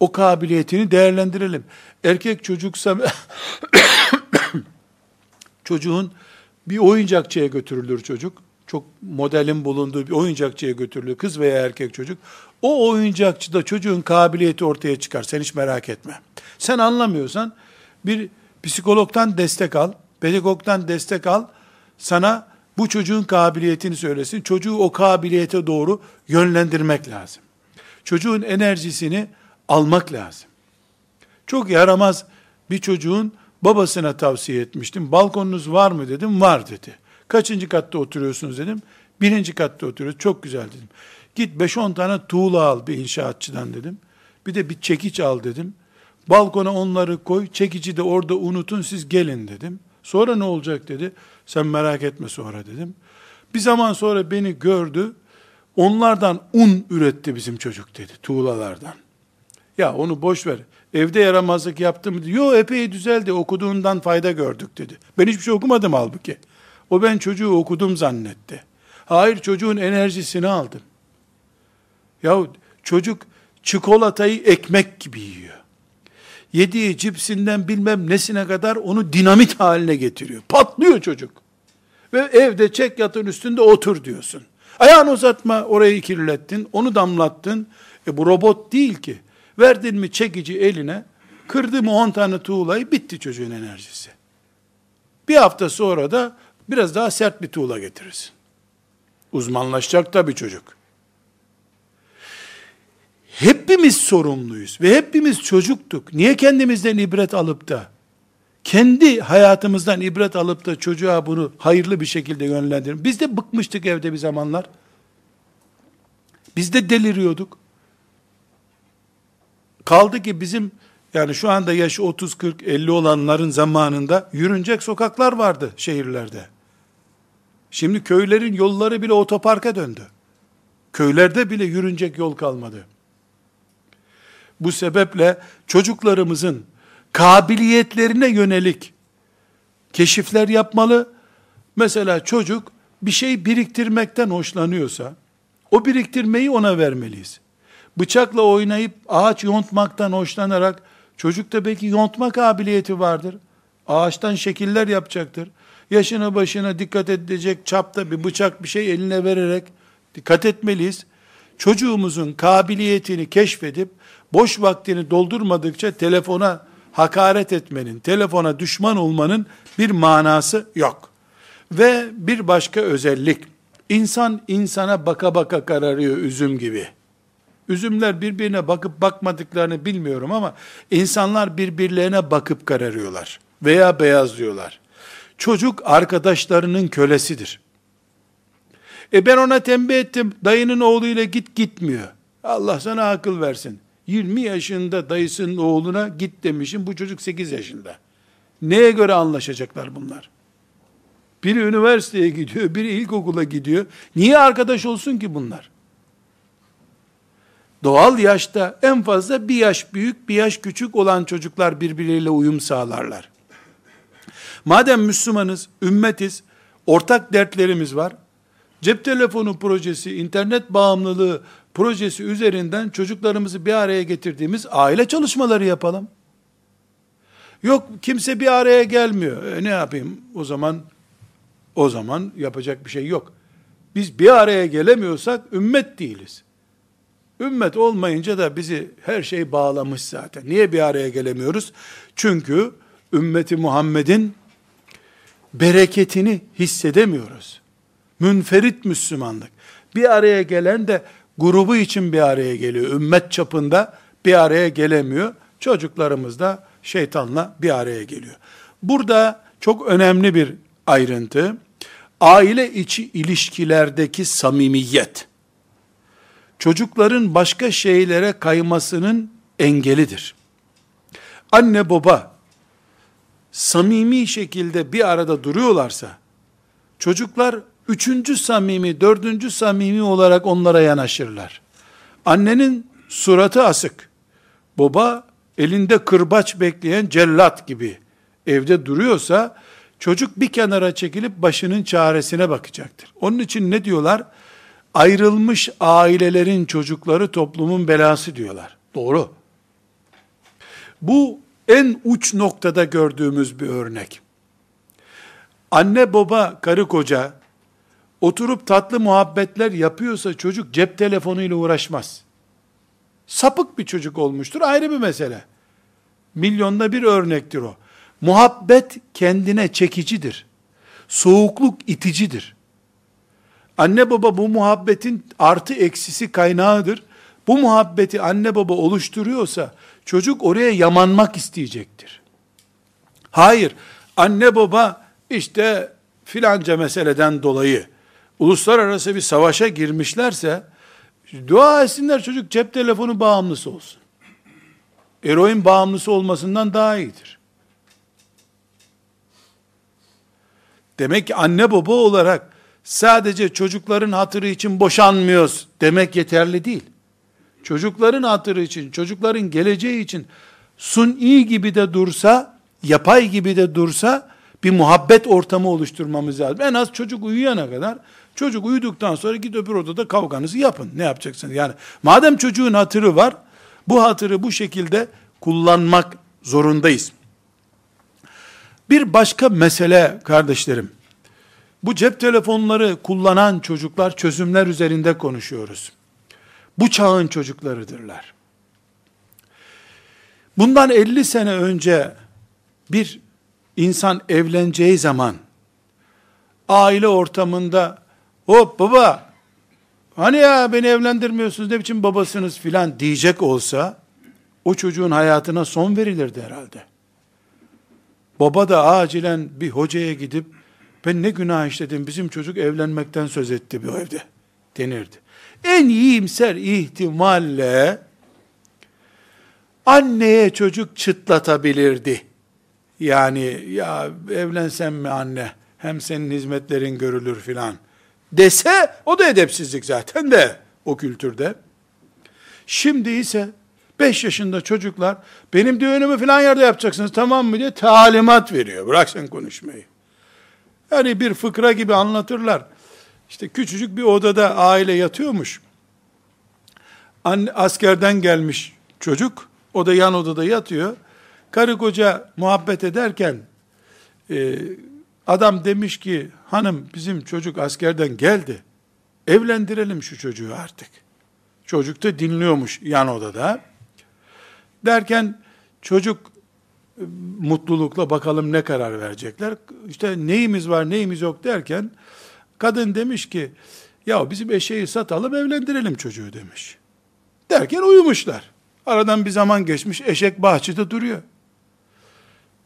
O kabiliyetini değerlendirelim. Erkek çocuksa [LAUGHS] çocuğun bir oyuncakçıya götürülür çocuk. Çok modelin bulunduğu bir oyuncakçıya götürülür kız veya erkek çocuk. O oyuncakçıda çocuğun kabiliyeti ortaya çıkar. Sen hiç merak etme. Sen anlamıyorsan bir psikologdan destek al, pedagogdan destek al. Sana bu çocuğun kabiliyetini söylesin. Çocuğu o kabiliyete doğru yönlendirmek lazım. Çocuğun enerjisini almak lazım. Çok yaramaz bir çocuğun babasına tavsiye etmiştim. Balkonunuz var mı dedim. Var dedi. Kaçıncı katta oturuyorsunuz dedim. Birinci katta oturuyoruz. Çok güzel dedim. Git 5-10 tane tuğla al bir inşaatçıdan dedim. Bir de bir çekiç al dedim. Balkona onları koy. Çekici de orada unutun siz gelin dedim. Sonra ne olacak dedi. Sen merak etme sonra dedim. Bir zaman sonra beni gördü. Onlardan un üretti bizim çocuk dedi. Tuğlalardan. Ya onu boş ver. Evde yaramazlık yaptım dedi. Yo epey düzeldi. Okuduğundan fayda gördük dedi. Ben hiçbir şey okumadım halbuki. O ben çocuğu okudum zannetti. Hayır çocuğun enerjisini aldım. Ya çocuk çikolatayı ekmek gibi yiyor. Yediği cipsinden bilmem nesine kadar onu dinamit haline getiriyor. Patlıyor çocuk. Ve evde çek yatın üstünde otur diyorsun. Ayağını uzatma orayı kirlettin, onu damlattın. E bu robot değil ki. Verdin mi çekici eline, kırdı mı 10 tane tuğlayı bitti çocuğun enerjisi. Bir hafta sonra da biraz daha sert bir tuğla getirirsin. Uzmanlaşacak tabii çocuk. Hepimiz sorumluyuz ve hepimiz çocuktuk. Niye kendimizden ibret alıp da kendi hayatımızdan ibret alıp da çocuğa bunu hayırlı bir şekilde yönlendirin. Biz de bıkmıştık evde bir zamanlar. Biz de deliriyorduk. Kaldı ki bizim yani şu anda yaşı 30, 40, 50 olanların zamanında yürünecek sokaklar vardı şehirlerde. Şimdi köylerin yolları bile otoparka döndü. Köylerde bile yürünecek yol kalmadı. Bu sebeple çocuklarımızın kabiliyetlerine yönelik keşifler yapmalı. Mesela çocuk bir şey biriktirmekten hoşlanıyorsa, o biriktirmeyi ona vermeliyiz. Bıçakla oynayıp ağaç yontmaktan hoşlanarak, çocukta belki yontma kabiliyeti vardır. Ağaçtan şekiller yapacaktır. Yaşına başına dikkat edecek çapta bir bıçak bir şey eline vererek dikkat etmeliyiz. Çocuğumuzun kabiliyetini keşfedip boş vaktini doldurmadıkça telefona hakaret etmenin, telefona düşman olmanın bir manası yok. Ve bir başka özellik, insan insana baka baka kararıyor üzüm gibi. Üzümler birbirine bakıp bakmadıklarını bilmiyorum ama insanlar birbirlerine bakıp kararıyorlar veya beyazlıyorlar. Çocuk arkadaşlarının kölesidir. E ben ona tembih ettim, dayının oğluyla git gitmiyor. Allah sana akıl versin. 20 yaşında dayısının oğluna git demişim. Bu çocuk 8 yaşında. Neye göre anlaşacaklar bunlar? Biri üniversiteye gidiyor, biri ilkokula gidiyor. Niye arkadaş olsun ki bunlar? Doğal yaşta en fazla bir yaş büyük, bir yaş küçük olan çocuklar birbirleriyle uyum sağlarlar. Madem Müslümanız, ümmetiz, ortak dertlerimiz var. Cep telefonu projesi, internet bağımlılığı projesi üzerinden çocuklarımızı bir araya getirdiğimiz aile çalışmaları yapalım. Yok kimse bir araya gelmiyor. E, ne yapayım? O zaman o zaman yapacak bir şey yok. Biz bir araya gelemiyorsak ümmet değiliz. Ümmet olmayınca da bizi her şey bağlamış zaten. Niye bir araya gelemiyoruz? Çünkü ümmeti Muhammed'in bereketini hissedemiyoruz. Münferit Müslümanlık. Bir araya gelen de grubu için bir araya geliyor. Ümmet çapında bir araya gelemiyor. Çocuklarımız da şeytanla bir araya geliyor. Burada çok önemli bir ayrıntı. Aile içi ilişkilerdeki samimiyet. Çocukların başka şeylere kaymasının engelidir. Anne baba samimi şekilde bir arada duruyorlarsa, çocuklar üçüncü samimi, dördüncü samimi olarak onlara yanaşırlar. Annenin suratı asık, baba elinde kırbaç bekleyen cellat gibi evde duruyorsa, çocuk bir kenara çekilip başının çaresine bakacaktır. Onun için ne diyorlar? Ayrılmış ailelerin çocukları toplumun belası diyorlar. Doğru. Bu en uç noktada gördüğümüz bir örnek. Anne baba, karı koca oturup tatlı muhabbetler yapıyorsa çocuk cep telefonuyla uğraşmaz. Sapık bir çocuk olmuştur ayrı bir mesele. Milyonda bir örnektir o. Muhabbet kendine çekicidir. Soğukluk iticidir. Anne baba bu muhabbetin artı eksisi kaynağıdır. Bu muhabbeti anne baba oluşturuyorsa çocuk oraya yamanmak isteyecektir. Hayır, anne baba işte filanca meseleden dolayı uluslararası bir savaşa girmişlerse dua etsinler çocuk cep telefonu bağımlısı olsun. Eroin bağımlısı olmasından daha iyidir. Demek ki anne baba olarak sadece çocukların hatırı için boşanmıyoruz demek yeterli değil. Çocukların hatırı için, çocukların geleceği için suni gibi de dursa, yapay gibi de dursa bir muhabbet ortamı oluşturmamız lazım. En az çocuk uyuyana kadar Çocuk uyuduktan sonra git öbür odada kavganızı yapın. Ne yapacaksınız? Yani madem çocuğun hatırı var, bu hatırı bu şekilde kullanmak zorundayız. Bir başka mesele kardeşlerim. Bu cep telefonları kullanan çocuklar çözümler üzerinde konuşuyoruz. Bu çağın çocuklarıdırlar. Bundan 50 sene önce bir insan evleneceği zaman aile ortamında hop baba hani ya beni evlendirmiyorsunuz ne biçim babasınız filan diyecek olsa o çocuğun hayatına son verilirdi herhalde. Baba da acilen bir hocaya gidip ben ne günah işledim bizim çocuk evlenmekten söz etti bu evde denirdi. En iyimser ihtimalle anneye çocuk çıtlatabilirdi. Yani ya evlensem mi anne hem senin hizmetlerin görülür filan dese o da edepsizlik zaten de o kültürde. Şimdi ise 5 yaşında çocuklar benim düğünümü filan yerde yapacaksınız tamam mı diye talimat veriyor. Bırak sen konuşmayı. Yani bir fıkra gibi anlatırlar. İşte küçücük bir odada aile yatıyormuş. Anne, askerden gelmiş çocuk. O da yan odada yatıyor. Karı koca muhabbet ederken e, adam demiş ki hanım bizim çocuk askerden geldi. Evlendirelim şu çocuğu artık. Çocuk da dinliyormuş yan odada. Derken çocuk mutlulukla bakalım ne karar verecekler. İşte neyimiz var neyimiz yok derken kadın demiş ki ya bizim eşeği satalım evlendirelim çocuğu demiş. Derken uyumuşlar. Aradan bir zaman geçmiş eşek bahçede duruyor.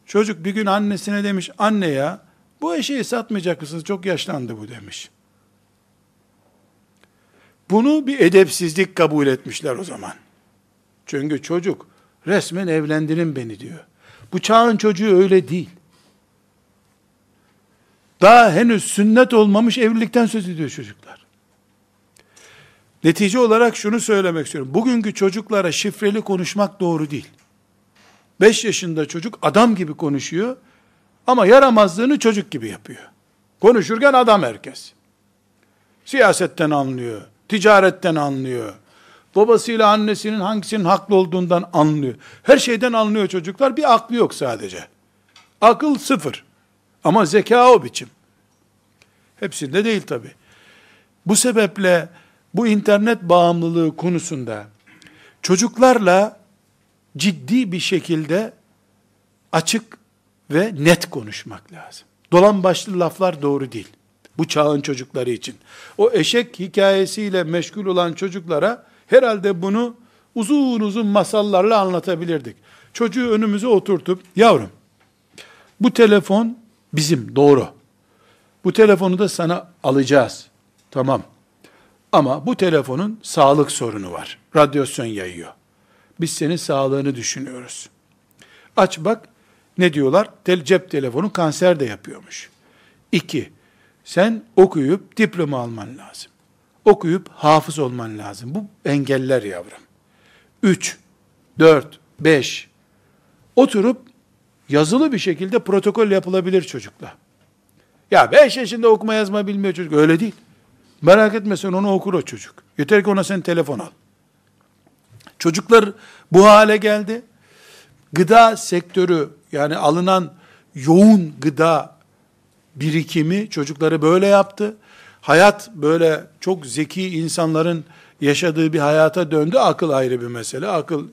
Çocuk bir gün annesine demiş anne ya bu eşeği satmayacak mısınız çok yaşlandı bu demiş. Bunu bir edepsizlik kabul etmişler o zaman. Çünkü çocuk resmen evlendirin beni diyor. Bu çağın çocuğu öyle değil. Daha henüz sünnet olmamış evlilikten söz ediyor çocuklar. Netice olarak şunu söylemek istiyorum. Bugünkü çocuklara şifreli konuşmak doğru değil. 5 yaşında çocuk adam gibi konuşuyor ama yaramazlığını çocuk gibi yapıyor. Konuşurken adam herkes. Siyasetten anlıyor, ticaretten anlıyor, babasıyla annesinin hangisinin haklı olduğundan anlıyor. Her şeyden anlıyor çocuklar. Bir aklı yok sadece. Akıl sıfır. Ama zeka o biçim. Hepsinde değil tabi. Bu sebeple bu internet bağımlılığı konusunda çocuklarla ciddi bir şekilde açık ve net konuşmak lazım. Dolan başlı laflar doğru değil. Bu çağın çocukları için. O eşek hikayesiyle meşgul olan çocuklara Herhalde bunu uzun uzun masallarla anlatabilirdik. Çocuğu önümüze oturtup, yavrum, bu telefon bizim, doğru. Bu telefonu da sana alacağız. Tamam. Ama bu telefonun sağlık sorunu var. Radyasyon yayıyor. Biz senin sağlığını düşünüyoruz. Aç bak, ne diyorlar? Tel, cep telefonu kanser de yapıyormuş. İki, sen okuyup diploma alman lazım okuyup hafız olman lazım. Bu engeller yavrum. Üç, dört, beş. Oturup yazılı bir şekilde protokol yapılabilir çocukla. Ya beş yaşında okuma yazma bilmiyor çocuk. Öyle değil. Merak etme sen onu okur o çocuk. Yeter ki ona sen telefon al. Çocuklar bu hale geldi. Gıda sektörü yani alınan yoğun gıda birikimi çocukları böyle yaptı hayat böyle çok zeki insanların yaşadığı bir hayata döndü. Akıl ayrı bir mesele. Akıl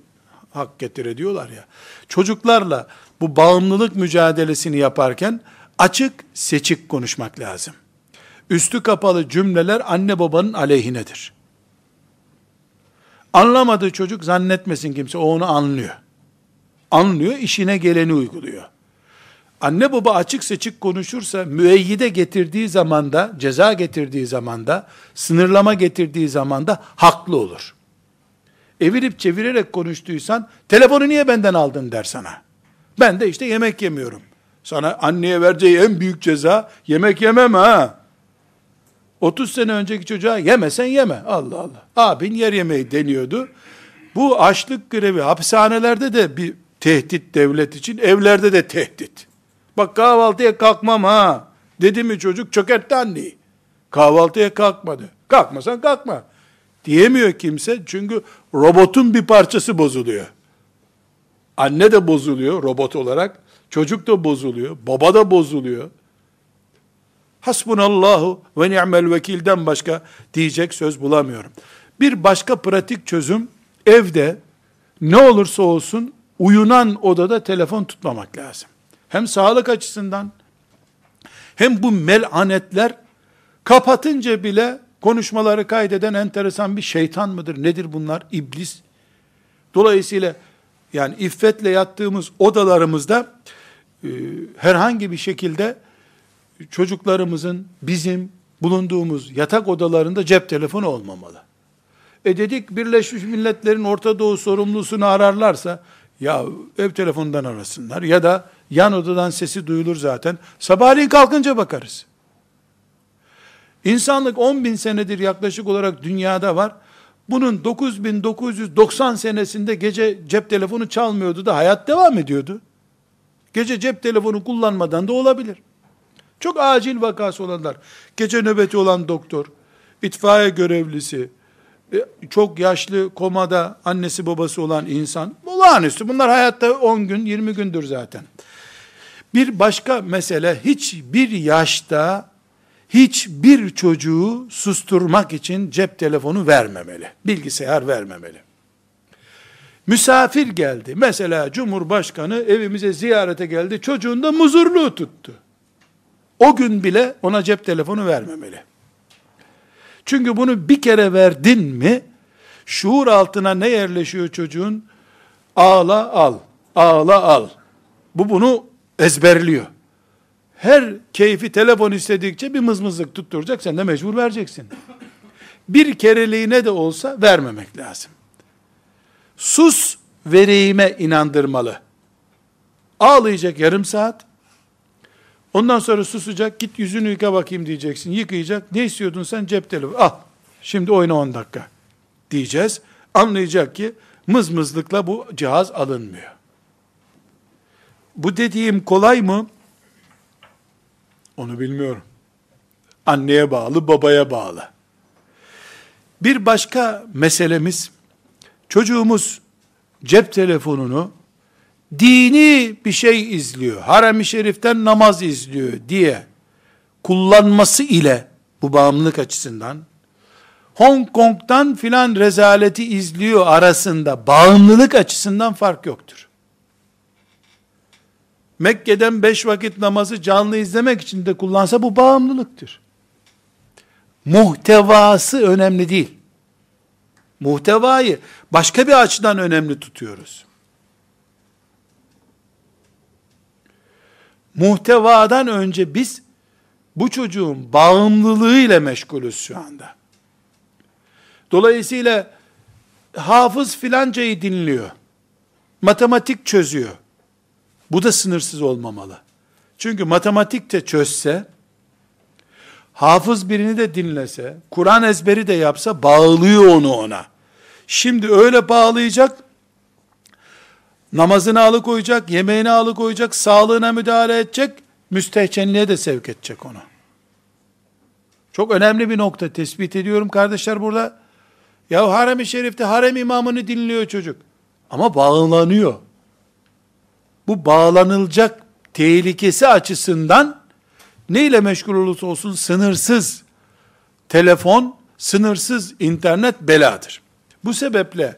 hak getir diyorlar ya. Çocuklarla bu bağımlılık mücadelesini yaparken açık seçik konuşmak lazım. Üstü kapalı cümleler anne babanın aleyhinedir. Anlamadığı çocuk zannetmesin kimse o onu anlıyor. Anlıyor, işine geleni uyguluyor. Anne baba açık seçik konuşursa müeyyide getirdiği zamanda, ceza getirdiği zamanda, sınırlama getirdiği zamanda haklı olur. Evirip çevirerek konuştuysan telefonu niye benden aldın der sana. Ben de işte yemek yemiyorum. Sana anneye vereceği en büyük ceza yemek yemem ha. 30 sene önceki çocuğa yemesen yeme. Allah Allah. Abin yer yemeği deniyordu. Bu açlık grevi hapishanelerde de bir tehdit devlet için, evlerde de tehdit. Bak kahvaltıya kalkmam ha. Dedi mi çocuk çökertti anneyi. Kahvaltıya kalkmadı. Kalkmasan kalkma. Diyemiyor kimse çünkü robotun bir parçası bozuluyor. Anne de bozuluyor robot olarak. Çocuk da bozuluyor. Baba da bozuluyor. Hasbunallahu ve ni'mel vekilden başka diyecek söz bulamıyorum. Bir başka pratik çözüm evde ne olursa olsun uyunan odada telefon tutmamak lazım. Hem sağlık açısından hem bu melanetler Kapatınca bile konuşmaları kaydeden enteresan bir şeytan mıdır? Nedir bunlar? İblis. Dolayısıyla yani iffetle yattığımız odalarımızda e, herhangi bir şekilde çocuklarımızın bizim bulunduğumuz yatak odalarında cep telefonu olmamalı. E dedik Birleşmiş Milletler'in Orta Doğu sorumlusunu ararlarsa ya ev telefonundan arasınlar ya da yan odadan sesi duyulur zaten. Sabahleyin kalkınca bakarız. İnsanlık 10 bin senedir yaklaşık olarak dünyada var. Bunun 9990 senesinde gece cep telefonu çalmıyordu da hayat devam ediyordu. Gece cep telefonu kullanmadan da olabilir. Çok acil vakası olanlar, gece nöbeti olan doktor, itfaiye görevlisi, çok yaşlı komada annesi babası olan insan, olağanüstü. Bunlar hayatta 10 gün, 20 gündür zaten. Bir başka mesele, hiçbir yaşta hiçbir çocuğu susturmak için cep telefonu vermemeli. Bilgisayar vermemeli. Misafir geldi. Mesela Cumhurbaşkanı evimize ziyarete geldi. Çocuğunda muzurluğu tuttu. O gün bile ona cep telefonu vermemeli. Çünkü bunu bir kere verdin mi, şuur altına ne yerleşiyor çocuğun? Ağla al, ağla al. Bu bunu ezberliyor. Her keyfi telefon istedikçe bir mızmızlık tutturacak, sen de mecbur vereceksin. Bir kereliğine de olsa vermemek lazım. Sus vereyime inandırmalı. Ağlayacak yarım saat, Ondan sonra susacak, git yüzünü yıka bakayım diyeceksin. Yıkayacak. Ne istiyordun sen? Cep telefonu. Al. Şimdi oyna 10 dakika. Diyeceğiz. Anlayacak ki mızmızlıkla bu cihaz alınmıyor. Bu dediğim kolay mı? Onu bilmiyorum. Anneye bağlı, babaya bağlı. Bir başka meselemiz, çocuğumuz cep telefonunu dini bir şey izliyor, harem-i şeriften namaz izliyor diye kullanması ile bu bağımlılık açısından Hong Kong'dan filan rezaleti izliyor arasında bağımlılık açısından fark yoktur. Mekke'den beş vakit namazı canlı izlemek için de kullansa bu bağımlılıktır. Muhtevası önemli değil. Muhtevayı başka bir açıdan önemli tutuyoruz. Muhtevadan önce biz bu çocuğun bağımlılığıyla meşgulüz şu anda. Dolayısıyla hafız filancayı dinliyor. Matematik çözüyor. Bu da sınırsız olmamalı. Çünkü matematik de çözse, hafız birini de dinlese, Kur'an ezberi de yapsa bağlıyor onu ona. Şimdi öyle bağlayacak, namazını alıkoyacak, yemeğini alıkoyacak, sağlığına müdahale edecek, müstehcenliğe de sevk edecek onu. Çok önemli bir nokta tespit ediyorum kardeşler burada. Ya harem-i şerifte harem imamını dinliyor çocuk. Ama bağlanıyor. Bu bağlanılacak tehlikesi açısından ne ile meşgul olursa olsun sınırsız telefon, sınırsız internet beladır. Bu sebeple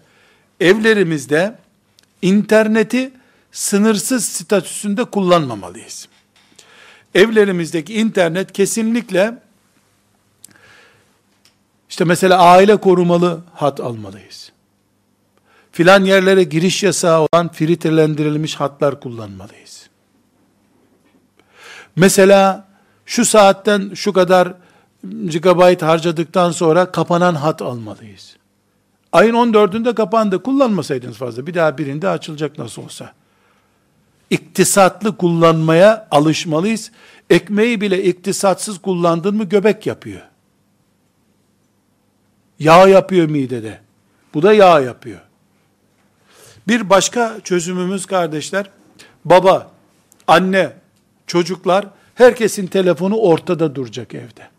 evlerimizde interneti sınırsız statüsünde kullanmamalıyız. Evlerimizdeki internet kesinlikle işte mesela aile korumalı hat almalıyız. Filan yerlere giriş yasağı olan filtrelendirilmiş hatlar kullanmalıyız. Mesela şu saatten şu kadar gigabayt harcadıktan sonra kapanan hat almalıyız. Ayın 14'ünde kapandı. Kullanmasaydınız fazla. Bir daha birinde açılacak nasıl olsa. İktisatlı kullanmaya alışmalıyız. Ekmeği bile iktisatsız kullandın mı göbek yapıyor. Yağ yapıyor midede. Bu da yağ yapıyor. Bir başka çözümümüz kardeşler, baba, anne, çocuklar, herkesin telefonu ortada duracak evde.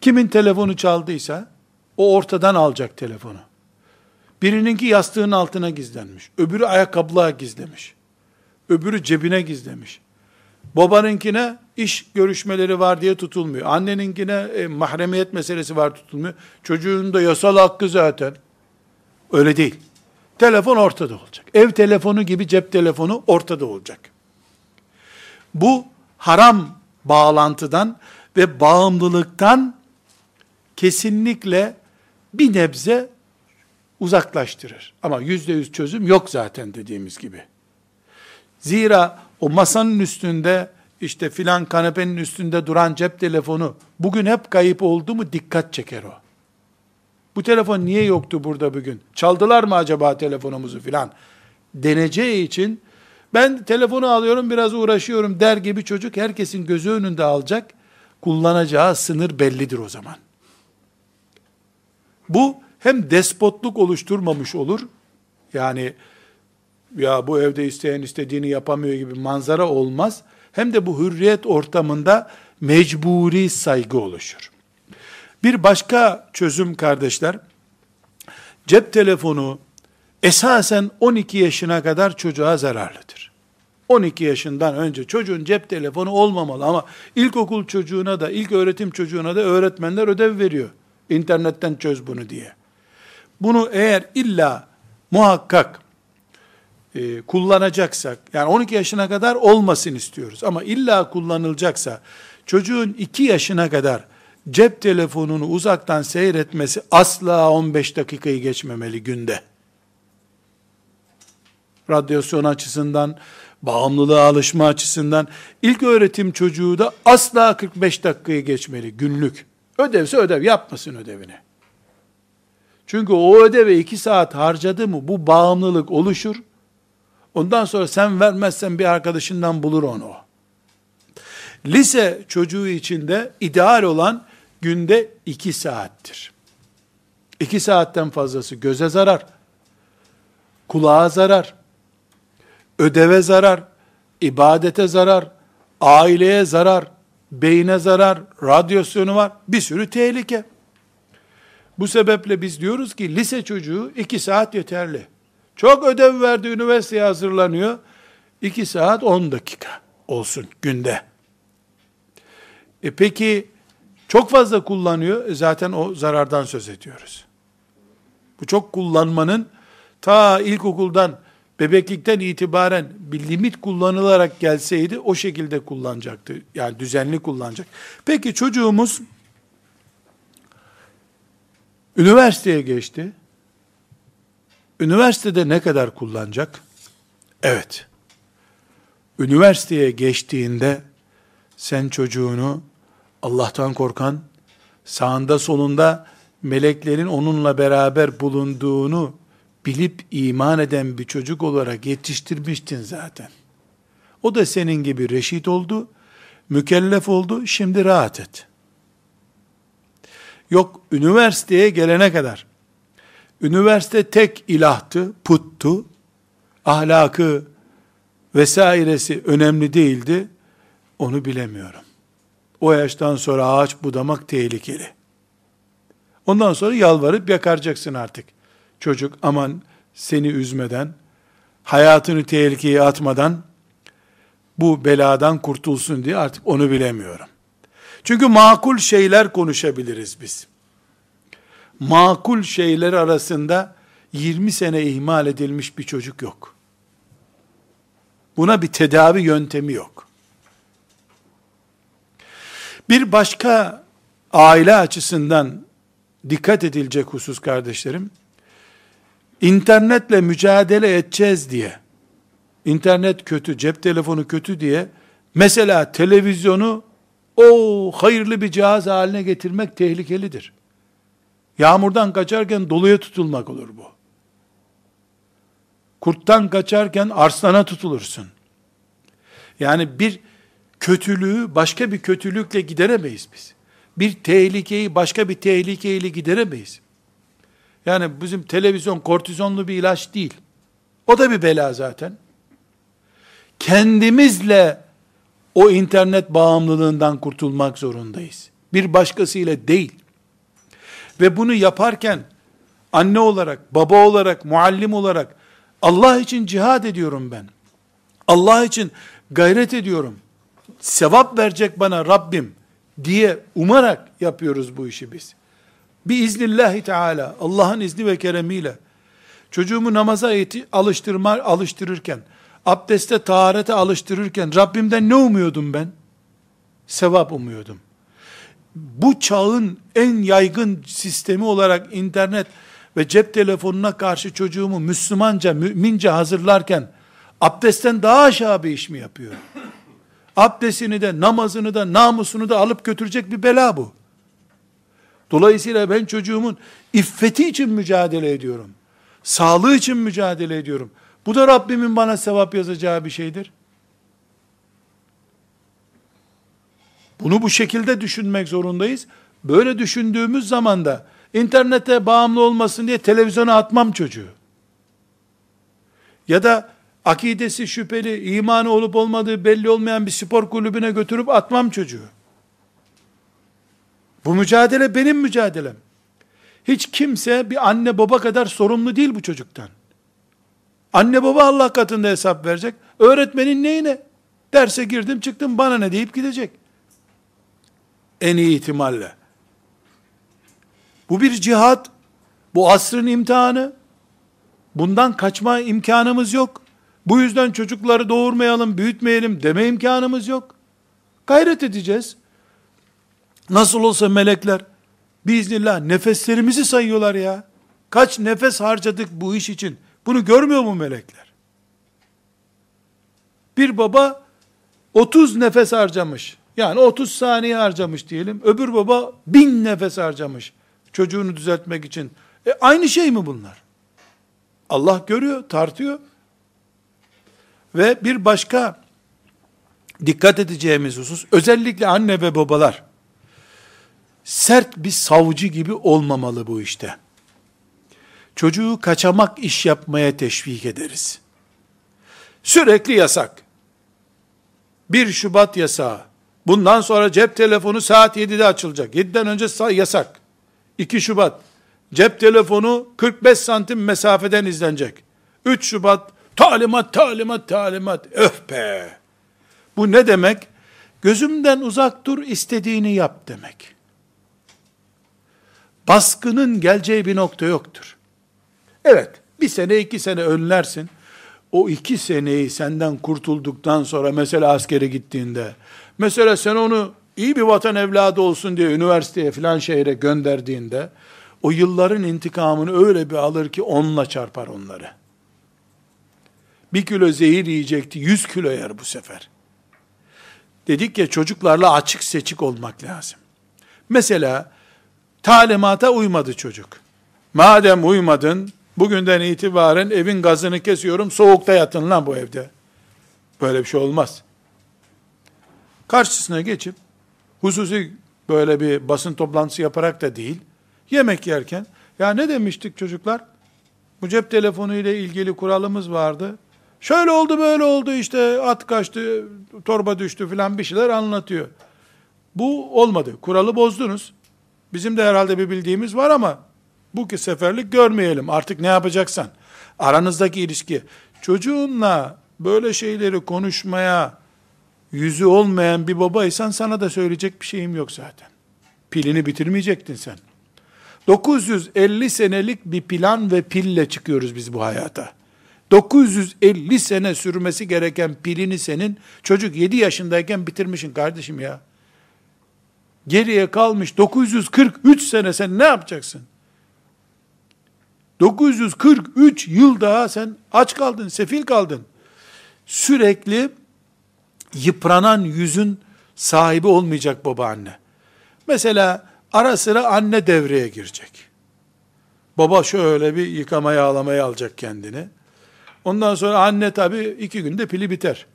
Kimin telefonu çaldıysa o ortadan alacak telefonu. Birininki yastığın altına gizlenmiş. Öbürü ayakkabılığa gizlemiş. Öbürü cebine gizlemiş. Babanınkine iş görüşmeleri var diye tutulmuyor. Anneninkine e, mahremiyet meselesi var tutulmuyor. Çocuğun da yasal hakkı zaten. Öyle değil. Telefon ortada olacak. Ev telefonu gibi cep telefonu ortada olacak. Bu haram bağlantıdan ve bağımlılıktan kesinlikle bir nebze uzaklaştırır. Ama yüzde yüz çözüm yok zaten dediğimiz gibi. Zira o masanın üstünde işte filan kanepenin üstünde duran cep telefonu bugün hep kayıp oldu mu dikkat çeker o. Bu telefon niye yoktu burada bugün? Çaldılar mı acaba telefonumuzu filan? Deneceği için ben telefonu alıyorum biraz uğraşıyorum der gibi çocuk herkesin gözü önünde alacak. Kullanacağı sınır bellidir o zaman. Bu hem despotluk oluşturmamış olur. Yani ya bu evde isteyen istediğini yapamıyor gibi manzara olmaz. Hem de bu hürriyet ortamında mecburi saygı oluşur. Bir başka çözüm kardeşler, cep telefonu esasen 12 yaşına kadar çocuğa zararlıdır. 12 yaşından önce çocuğun cep telefonu olmamalı ama ilkokul çocuğuna da, ilk öğretim çocuğuna da öğretmenler ödev veriyor. İnternetten çöz bunu diye. Bunu eğer illa muhakkak e, kullanacaksak, yani 12 yaşına kadar olmasın istiyoruz ama illa kullanılacaksa, çocuğun 2 yaşına kadar cep telefonunu uzaktan seyretmesi asla 15 dakikayı geçmemeli günde. Radyasyon açısından, bağımlılığa alışma açısından, ilk öğretim çocuğu da asla 45 dakikayı geçmeli günlük. Ödevse ödev, yapmasın ödevini. Çünkü o ödeve iki saat harcadı mı bu bağımlılık oluşur. Ondan sonra sen vermezsen bir arkadaşından bulur onu. Lise çocuğu için de ideal olan günde iki saattir. İki saatten fazlası göze zarar, kulağa zarar, ödeve zarar, ibadete zarar, aileye zarar, beyne zarar, radyasyonu var, bir sürü tehlike. Bu sebeple biz diyoruz ki lise çocuğu iki saat yeterli. Çok ödev verdi, üniversiteye hazırlanıyor. iki saat on dakika olsun günde. E peki çok fazla kullanıyor, e zaten o zarardan söz ediyoruz. Bu çok kullanmanın ta ilkokuldan, bebeklikten itibaren bir limit kullanılarak gelseydi o şekilde kullanacaktı. Yani düzenli kullanacak. Peki çocuğumuz üniversiteye geçti. Üniversitede ne kadar kullanacak? Evet. Üniversiteye geçtiğinde sen çocuğunu Allah'tan korkan, sağında solunda meleklerin onunla beraber bulunduğunu bilip iman eden bir çocuk olarak yetiştirmiştin zaten. O da senin gibi reşit oldu, mükellef oldu, şimdi rahat et. Yok, üniversiteye gelene kadar, üniversite tek ilahtı, puttu, ahlakı vesairesi önemli değildi, onu bilemiyorum. O yaştan sonra ağaç budamak tehlikeli. Ondan sonra yalvarıp yakaracaksın artık. Çocuk aman seni üzmeden, hayatını tehlikeye atmadan, bu beladan kurtulsun diye artık onu bilemiyorum. Çünkü makul şeyler konuşabiliriz biz. Makul şeyler arasında 20 sene ihmal edilmiş bir çocuk yok. Buna bir tedavi yöntemi yok. Bir başka aile açısından dikkat edilecek husus kardeşlerim, internetle mücadele edeceğiz diye, internet kötü, cep telefonu kötü diye, mesela televizyonu o hayırlı bir cihaz haline getirmek tehlikelidir. Yağmurdan kaçarken doluya tutulmak olur bu. Kurttan kaçarken arslana tutulursun. Yani bir kötülüğü başka bir kötülükle gideremeyiz biz. Bir tehlikeyi başka bir tehlikeyle gideremeyiz. Yani bizim televizyon kortizonlu bir ilaç değil. O da bir bela zaten. Kendimizle o internet bağımlılığından kurtulmak zorundayız. Bir başkasıyla değil. Ve bunu yaparken anne olarak, baba olarak, muallim olarak Allah için cihad ediyorum ben. Allah için gayret ediyorum sevap verecek bana Rabbim diye umarak yapıyoruz bu işi biz. Bir iznillahi teala, Allah'ın izni ve keremiyle çocuğumu namaza alıştırma, alıştırırken, abdeste, taharete alıştırırken Rabbimden ne umuyordum ben? sevap umuyordum. Bu çağın en yaygın sistemi olarak internet ve cep telefonuna karşı çocuğumu Müslümanca, mümince hazırlarken abdestten daha aşağı bir iş mi yapıyor? Abdestini de, namazını da, namusunu da alıp götürecek bir bela bu. Dolayısıyla ben çocuğumun iffeti için mücadele ediyorum. Sağlığı için mücadele ediyorum. Bu da Rabbimin bana sevap yazacağı bir şeydir. Bunu bu şekilde düşünmek zorundayız. Böyle düşündüğümüz zaman da internete bağımlı olmasın diye televizyona atmam çocuğu. Ya da akidesi şüpheli, imanı olup olmadığı belli olmayan bir spor kulübüne götürüp atmam çocuğu. Bu mücadele benim mücadelem. Hiç kimse bir anne baba kadar sorumlu değil bu çocuktan. Anne baba Allah katında hesap verecek. Öğretmenin neyine? Derse girdim çıktım bana ne deyip gidecek. En iyi ihtimalle. Bu bir cihat. Bu asrın imtihanı. Bundan kaçma imkanımız yok. Bu yüzden çocukları doğurmayalım, büyütmeyelim deme imkanımız yok. Gayret edeceğiz. Nasıl olsa melekler biiznillah nefeslerimizi sayıyorlar ya. Kaç nefes harcadık bu iş için. Bunu görmüyor mu melekler? Bir baba 30 nefes harcamış. Yani 30 saniye harcamış diyelim. Öbür baba bin nefes harcamış. Çocuğunu düzeltmek için. E aynı şey mi bunlar? Allah görüyor, tartıyor. Ve bir başka dikkat edeceğimiz husus, özellikle anne ve babalar, sert bir savcı gibi olmamalı bu işte. Çocuğu kaçamak iş yapmaya teşvik ederiz. Sürekli yasak. 1 Şubat yasağı. Bundan sonra cep telefonu saat 7'de açılacak. 7'den önce yasak. 2 Şubat. Cep telefonu 45 santim mesafeden izlenecek. 3 Şubat talimat talimat talimat. Öf be. Bu ne demek? Gözümden uzak dur istediğini yap demek. Baskının geleceği bir nokta yoktur. Evet, bir sene iki sene önlersin. O iki seneyi senden kurtulduktan sonra mesela askere gittiğinde, mesela sen onu iyi bir vatan evladı olsun diye üniversiteye filan şehre gönderdiğinde, o yılların intikamını öyle bir alır ki onunla çarpar onları. Bir kilo zehir yiyecekti, yüz kilo yer bu sefer. Dedik ya çocuklarla açık seçik olmak lazım. Mesela talimata uymadı çocuk. Madem uymadın, bugünden itibaren evin gazını kesiyorum, soğukta yatın lan bu evde. Böyle bir şey olmaz. Karşısına geçip, hususi böyle bir basın toplantısı yaparak da değil, yemek yerken, ya ne demiştik çocuklar? Bu cep telefonu ile ilgili kuralımız vardı. Şöyle oldu böyle oldu işte at kaçtı, torba düştü filan bir şeyler anlatıyor. Bu olmadı. Kuralı bozdunuz. Bizim de herhalde bir bildiğimiz var ama bu ki seferlik görmeyelim. Artık ne yapacaksan. Aranızdaki ilişki. Çocuğunla böyle şeyleri konuşmaya yüzü olmayan bir babaysan sana da söyleyecek bir şeyim yok zaten. Pilini bitirmeyecektin sen. 950 senelik bir plan ve pille çıkıyoruz biz bu hayata. 950 sene sürmesi gereken pilini senin çocuk 7 yaşındayken bitirmişsin kardeşim ya. Geriye kalmış 943 sene sen ne yapacaksın? 943 yıl daha sen aç kaldın, sefil kaldın. Sürekli yıpranan yüzün sahibi olmayacak babaanne. Mesela ara sıra anne devreye girecek. Baba şöyle bir yıkamaya ağlamaya alacak kendini. Ondan sonra anne tabi iki günde pili biter.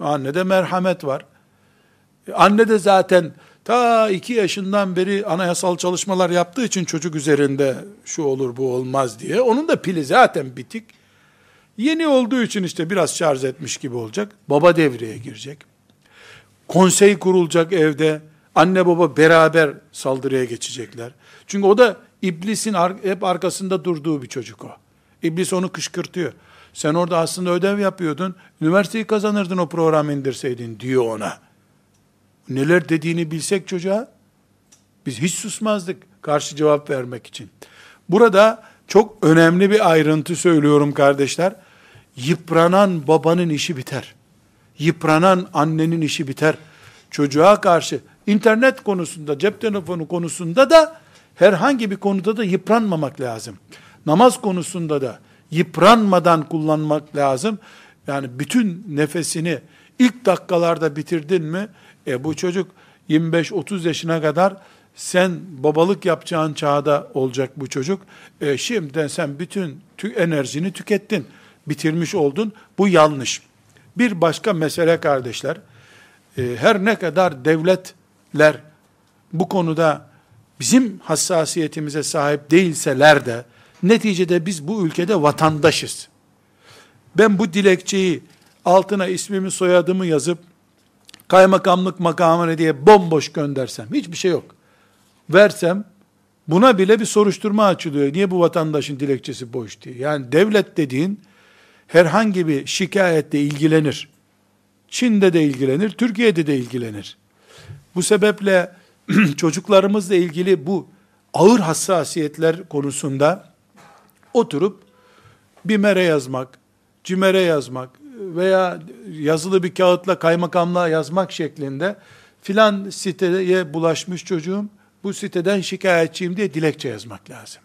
Annede merhamet var. Anne de zaten ta iki yaşından beri anayasal çalışmalar yaptığı için çocuk üzerinde şu olur bu olmaz diye. Onun da pili zaten bitik. Yeni olduğu için işte biraz şarj etmiş gibi olacak. Baba devreye girecek. Konsey kurulacak evde. Anne baba beraber saldırıya geçecekler. Çünkü o da iblisin hep arkasında durduğu bir çocuk o. İblis onu kışkırtıyor. Sen orada aslında ödev yapıyordun. Üniversiteyi kazanırdın o program indirseydin diyor ona. Neler dediğini bilsek çocuğa biz hiç susmazdık karşı cevap vermek için. Burada çok önemli bir ayrıntı söylüyorum kardeşler. Yıpranan babanın işi biter. Yıpranan annenin işi biter. çocuğa karşı internet konusunda, cep telefonu konusunda da herhangi bir konuda da yıpranmamak lazım. Namaz konusunda da yıpranmadan kullanmak lazım. Yani bütün nefesini ilk dakikalarda bitirdin mi, e bu çocuk 25-30 yaşına kadar sen babalık yapacağın çağda olacak bu çocuk. E, şimdiden sen bütün tü enerjini tükettin, bitirmiş oldun. Bu yanlış. Bir başka mesele kardeşler, e, her ne kadar devletler bu konuda bizim hassasiyetimize sahip değilseler de, neticede biz bu ülkede vatandaşız. Ben bu dilekçeyi altına ismimi soyadımı yazıp, kaymakamlık makamına diye bomboş göndersem, hiçbir şey yok. Versem, buna bile bir soruşturma açılıyor. Niye bu vatandaşın dilekçesi boş diye. Yani devlet dediğin, herhangi bir şikayette ilgilenir. Çin'de de ilgilenir, Türkiye'de de ilgilenir. Bu sebeple [CLEARS THROAT] çocuklarımızla ilgili bu ağır hassasiyetler konusunda oturup bir mere yazmak, cimere yazmak veya yazılı bir kağıtla kaymakamlığa yazmak şeklinde filan siteye bulaşmış çocuğum bu siteden şikayetçiyim diye dilekçe yazmak lazım.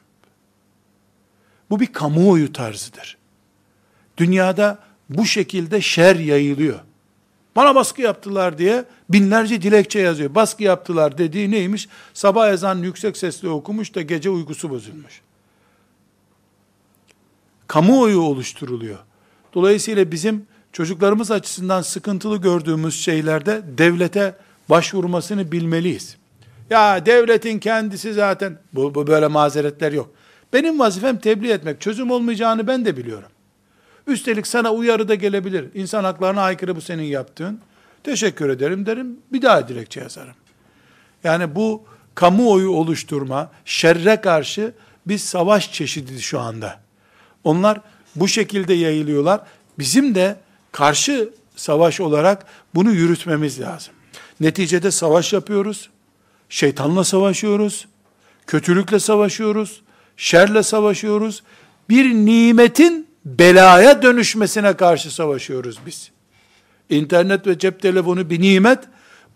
Bu bir kamuoyu tarzıdır. Dünyada bu şekilde şer yayılıyor. Bana baskı yaptılar diye binlerce dilekçe yazıyor. Baskı yaptılar dediği neymiş? Sabah ezan yüksek sesle okumuş da gece uykusu bozulmuş. Kamuoyu oluşturuluyor. Dolayısıyla bizim çocuklarımız açısından sıkıntılı gördüğümüz şeylerde devlete başvurmasını bilmeliyiz. Ya devletin kendisi zaten bu, bu böyle mazeretler yok. Benim vazifem tebliğ etmek. Çözüm olmayacağını ben de biliyorum. Üstelik sana uyarı da gelebilir. İnsan haklarına aykırı bu senin yaptığın. Teşekkür ederim derim. Bir daha dilekçe yazarım. Yani bu kamuoyu oluşturma, şerre karşı bir savaş çeşidi şu anda. Onlar bu şekilde yayılıyorlar. Bizim de karşı savaş olarak bunu yürütmemiz lazım. Neticede savaş yapıyoruz. Şeytanla savaşıyoruz. Kötülükle savaşıyoruz. Şerle savaşıyoruz. Bir nimetin belaya dönüşmesine karşı savaşıyoruz biz. İnternet ve cep telefonu bir nimet.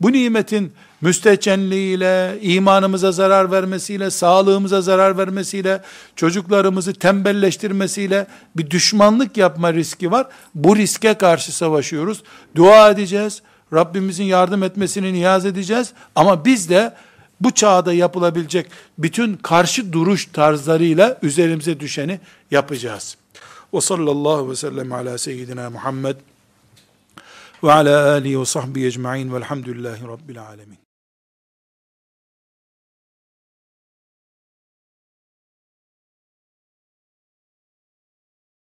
Bu nimetin müstehcenliğiyle, imanımıza zarar vermesiyle, sağlığımıza zarar vermesiyle, çocuklarımızı tembelleştirmesiyle bir düşmanlık yapma riski var. Bu riske karşı savaşıyoruz. Dua edeceğiz. Rabbimizin yardım etmesini niyaz edeceğiz. Ama biz de bu çağda yapılabilecek bütün karşı duruş tarzlarıyla üzerimize düşeni yapacağız. Ve sallallahu ve sellem ala seyyidina Muhammed ve ala alihi ve sahbihi ecma'in velhamdülillahi rabbil alemin.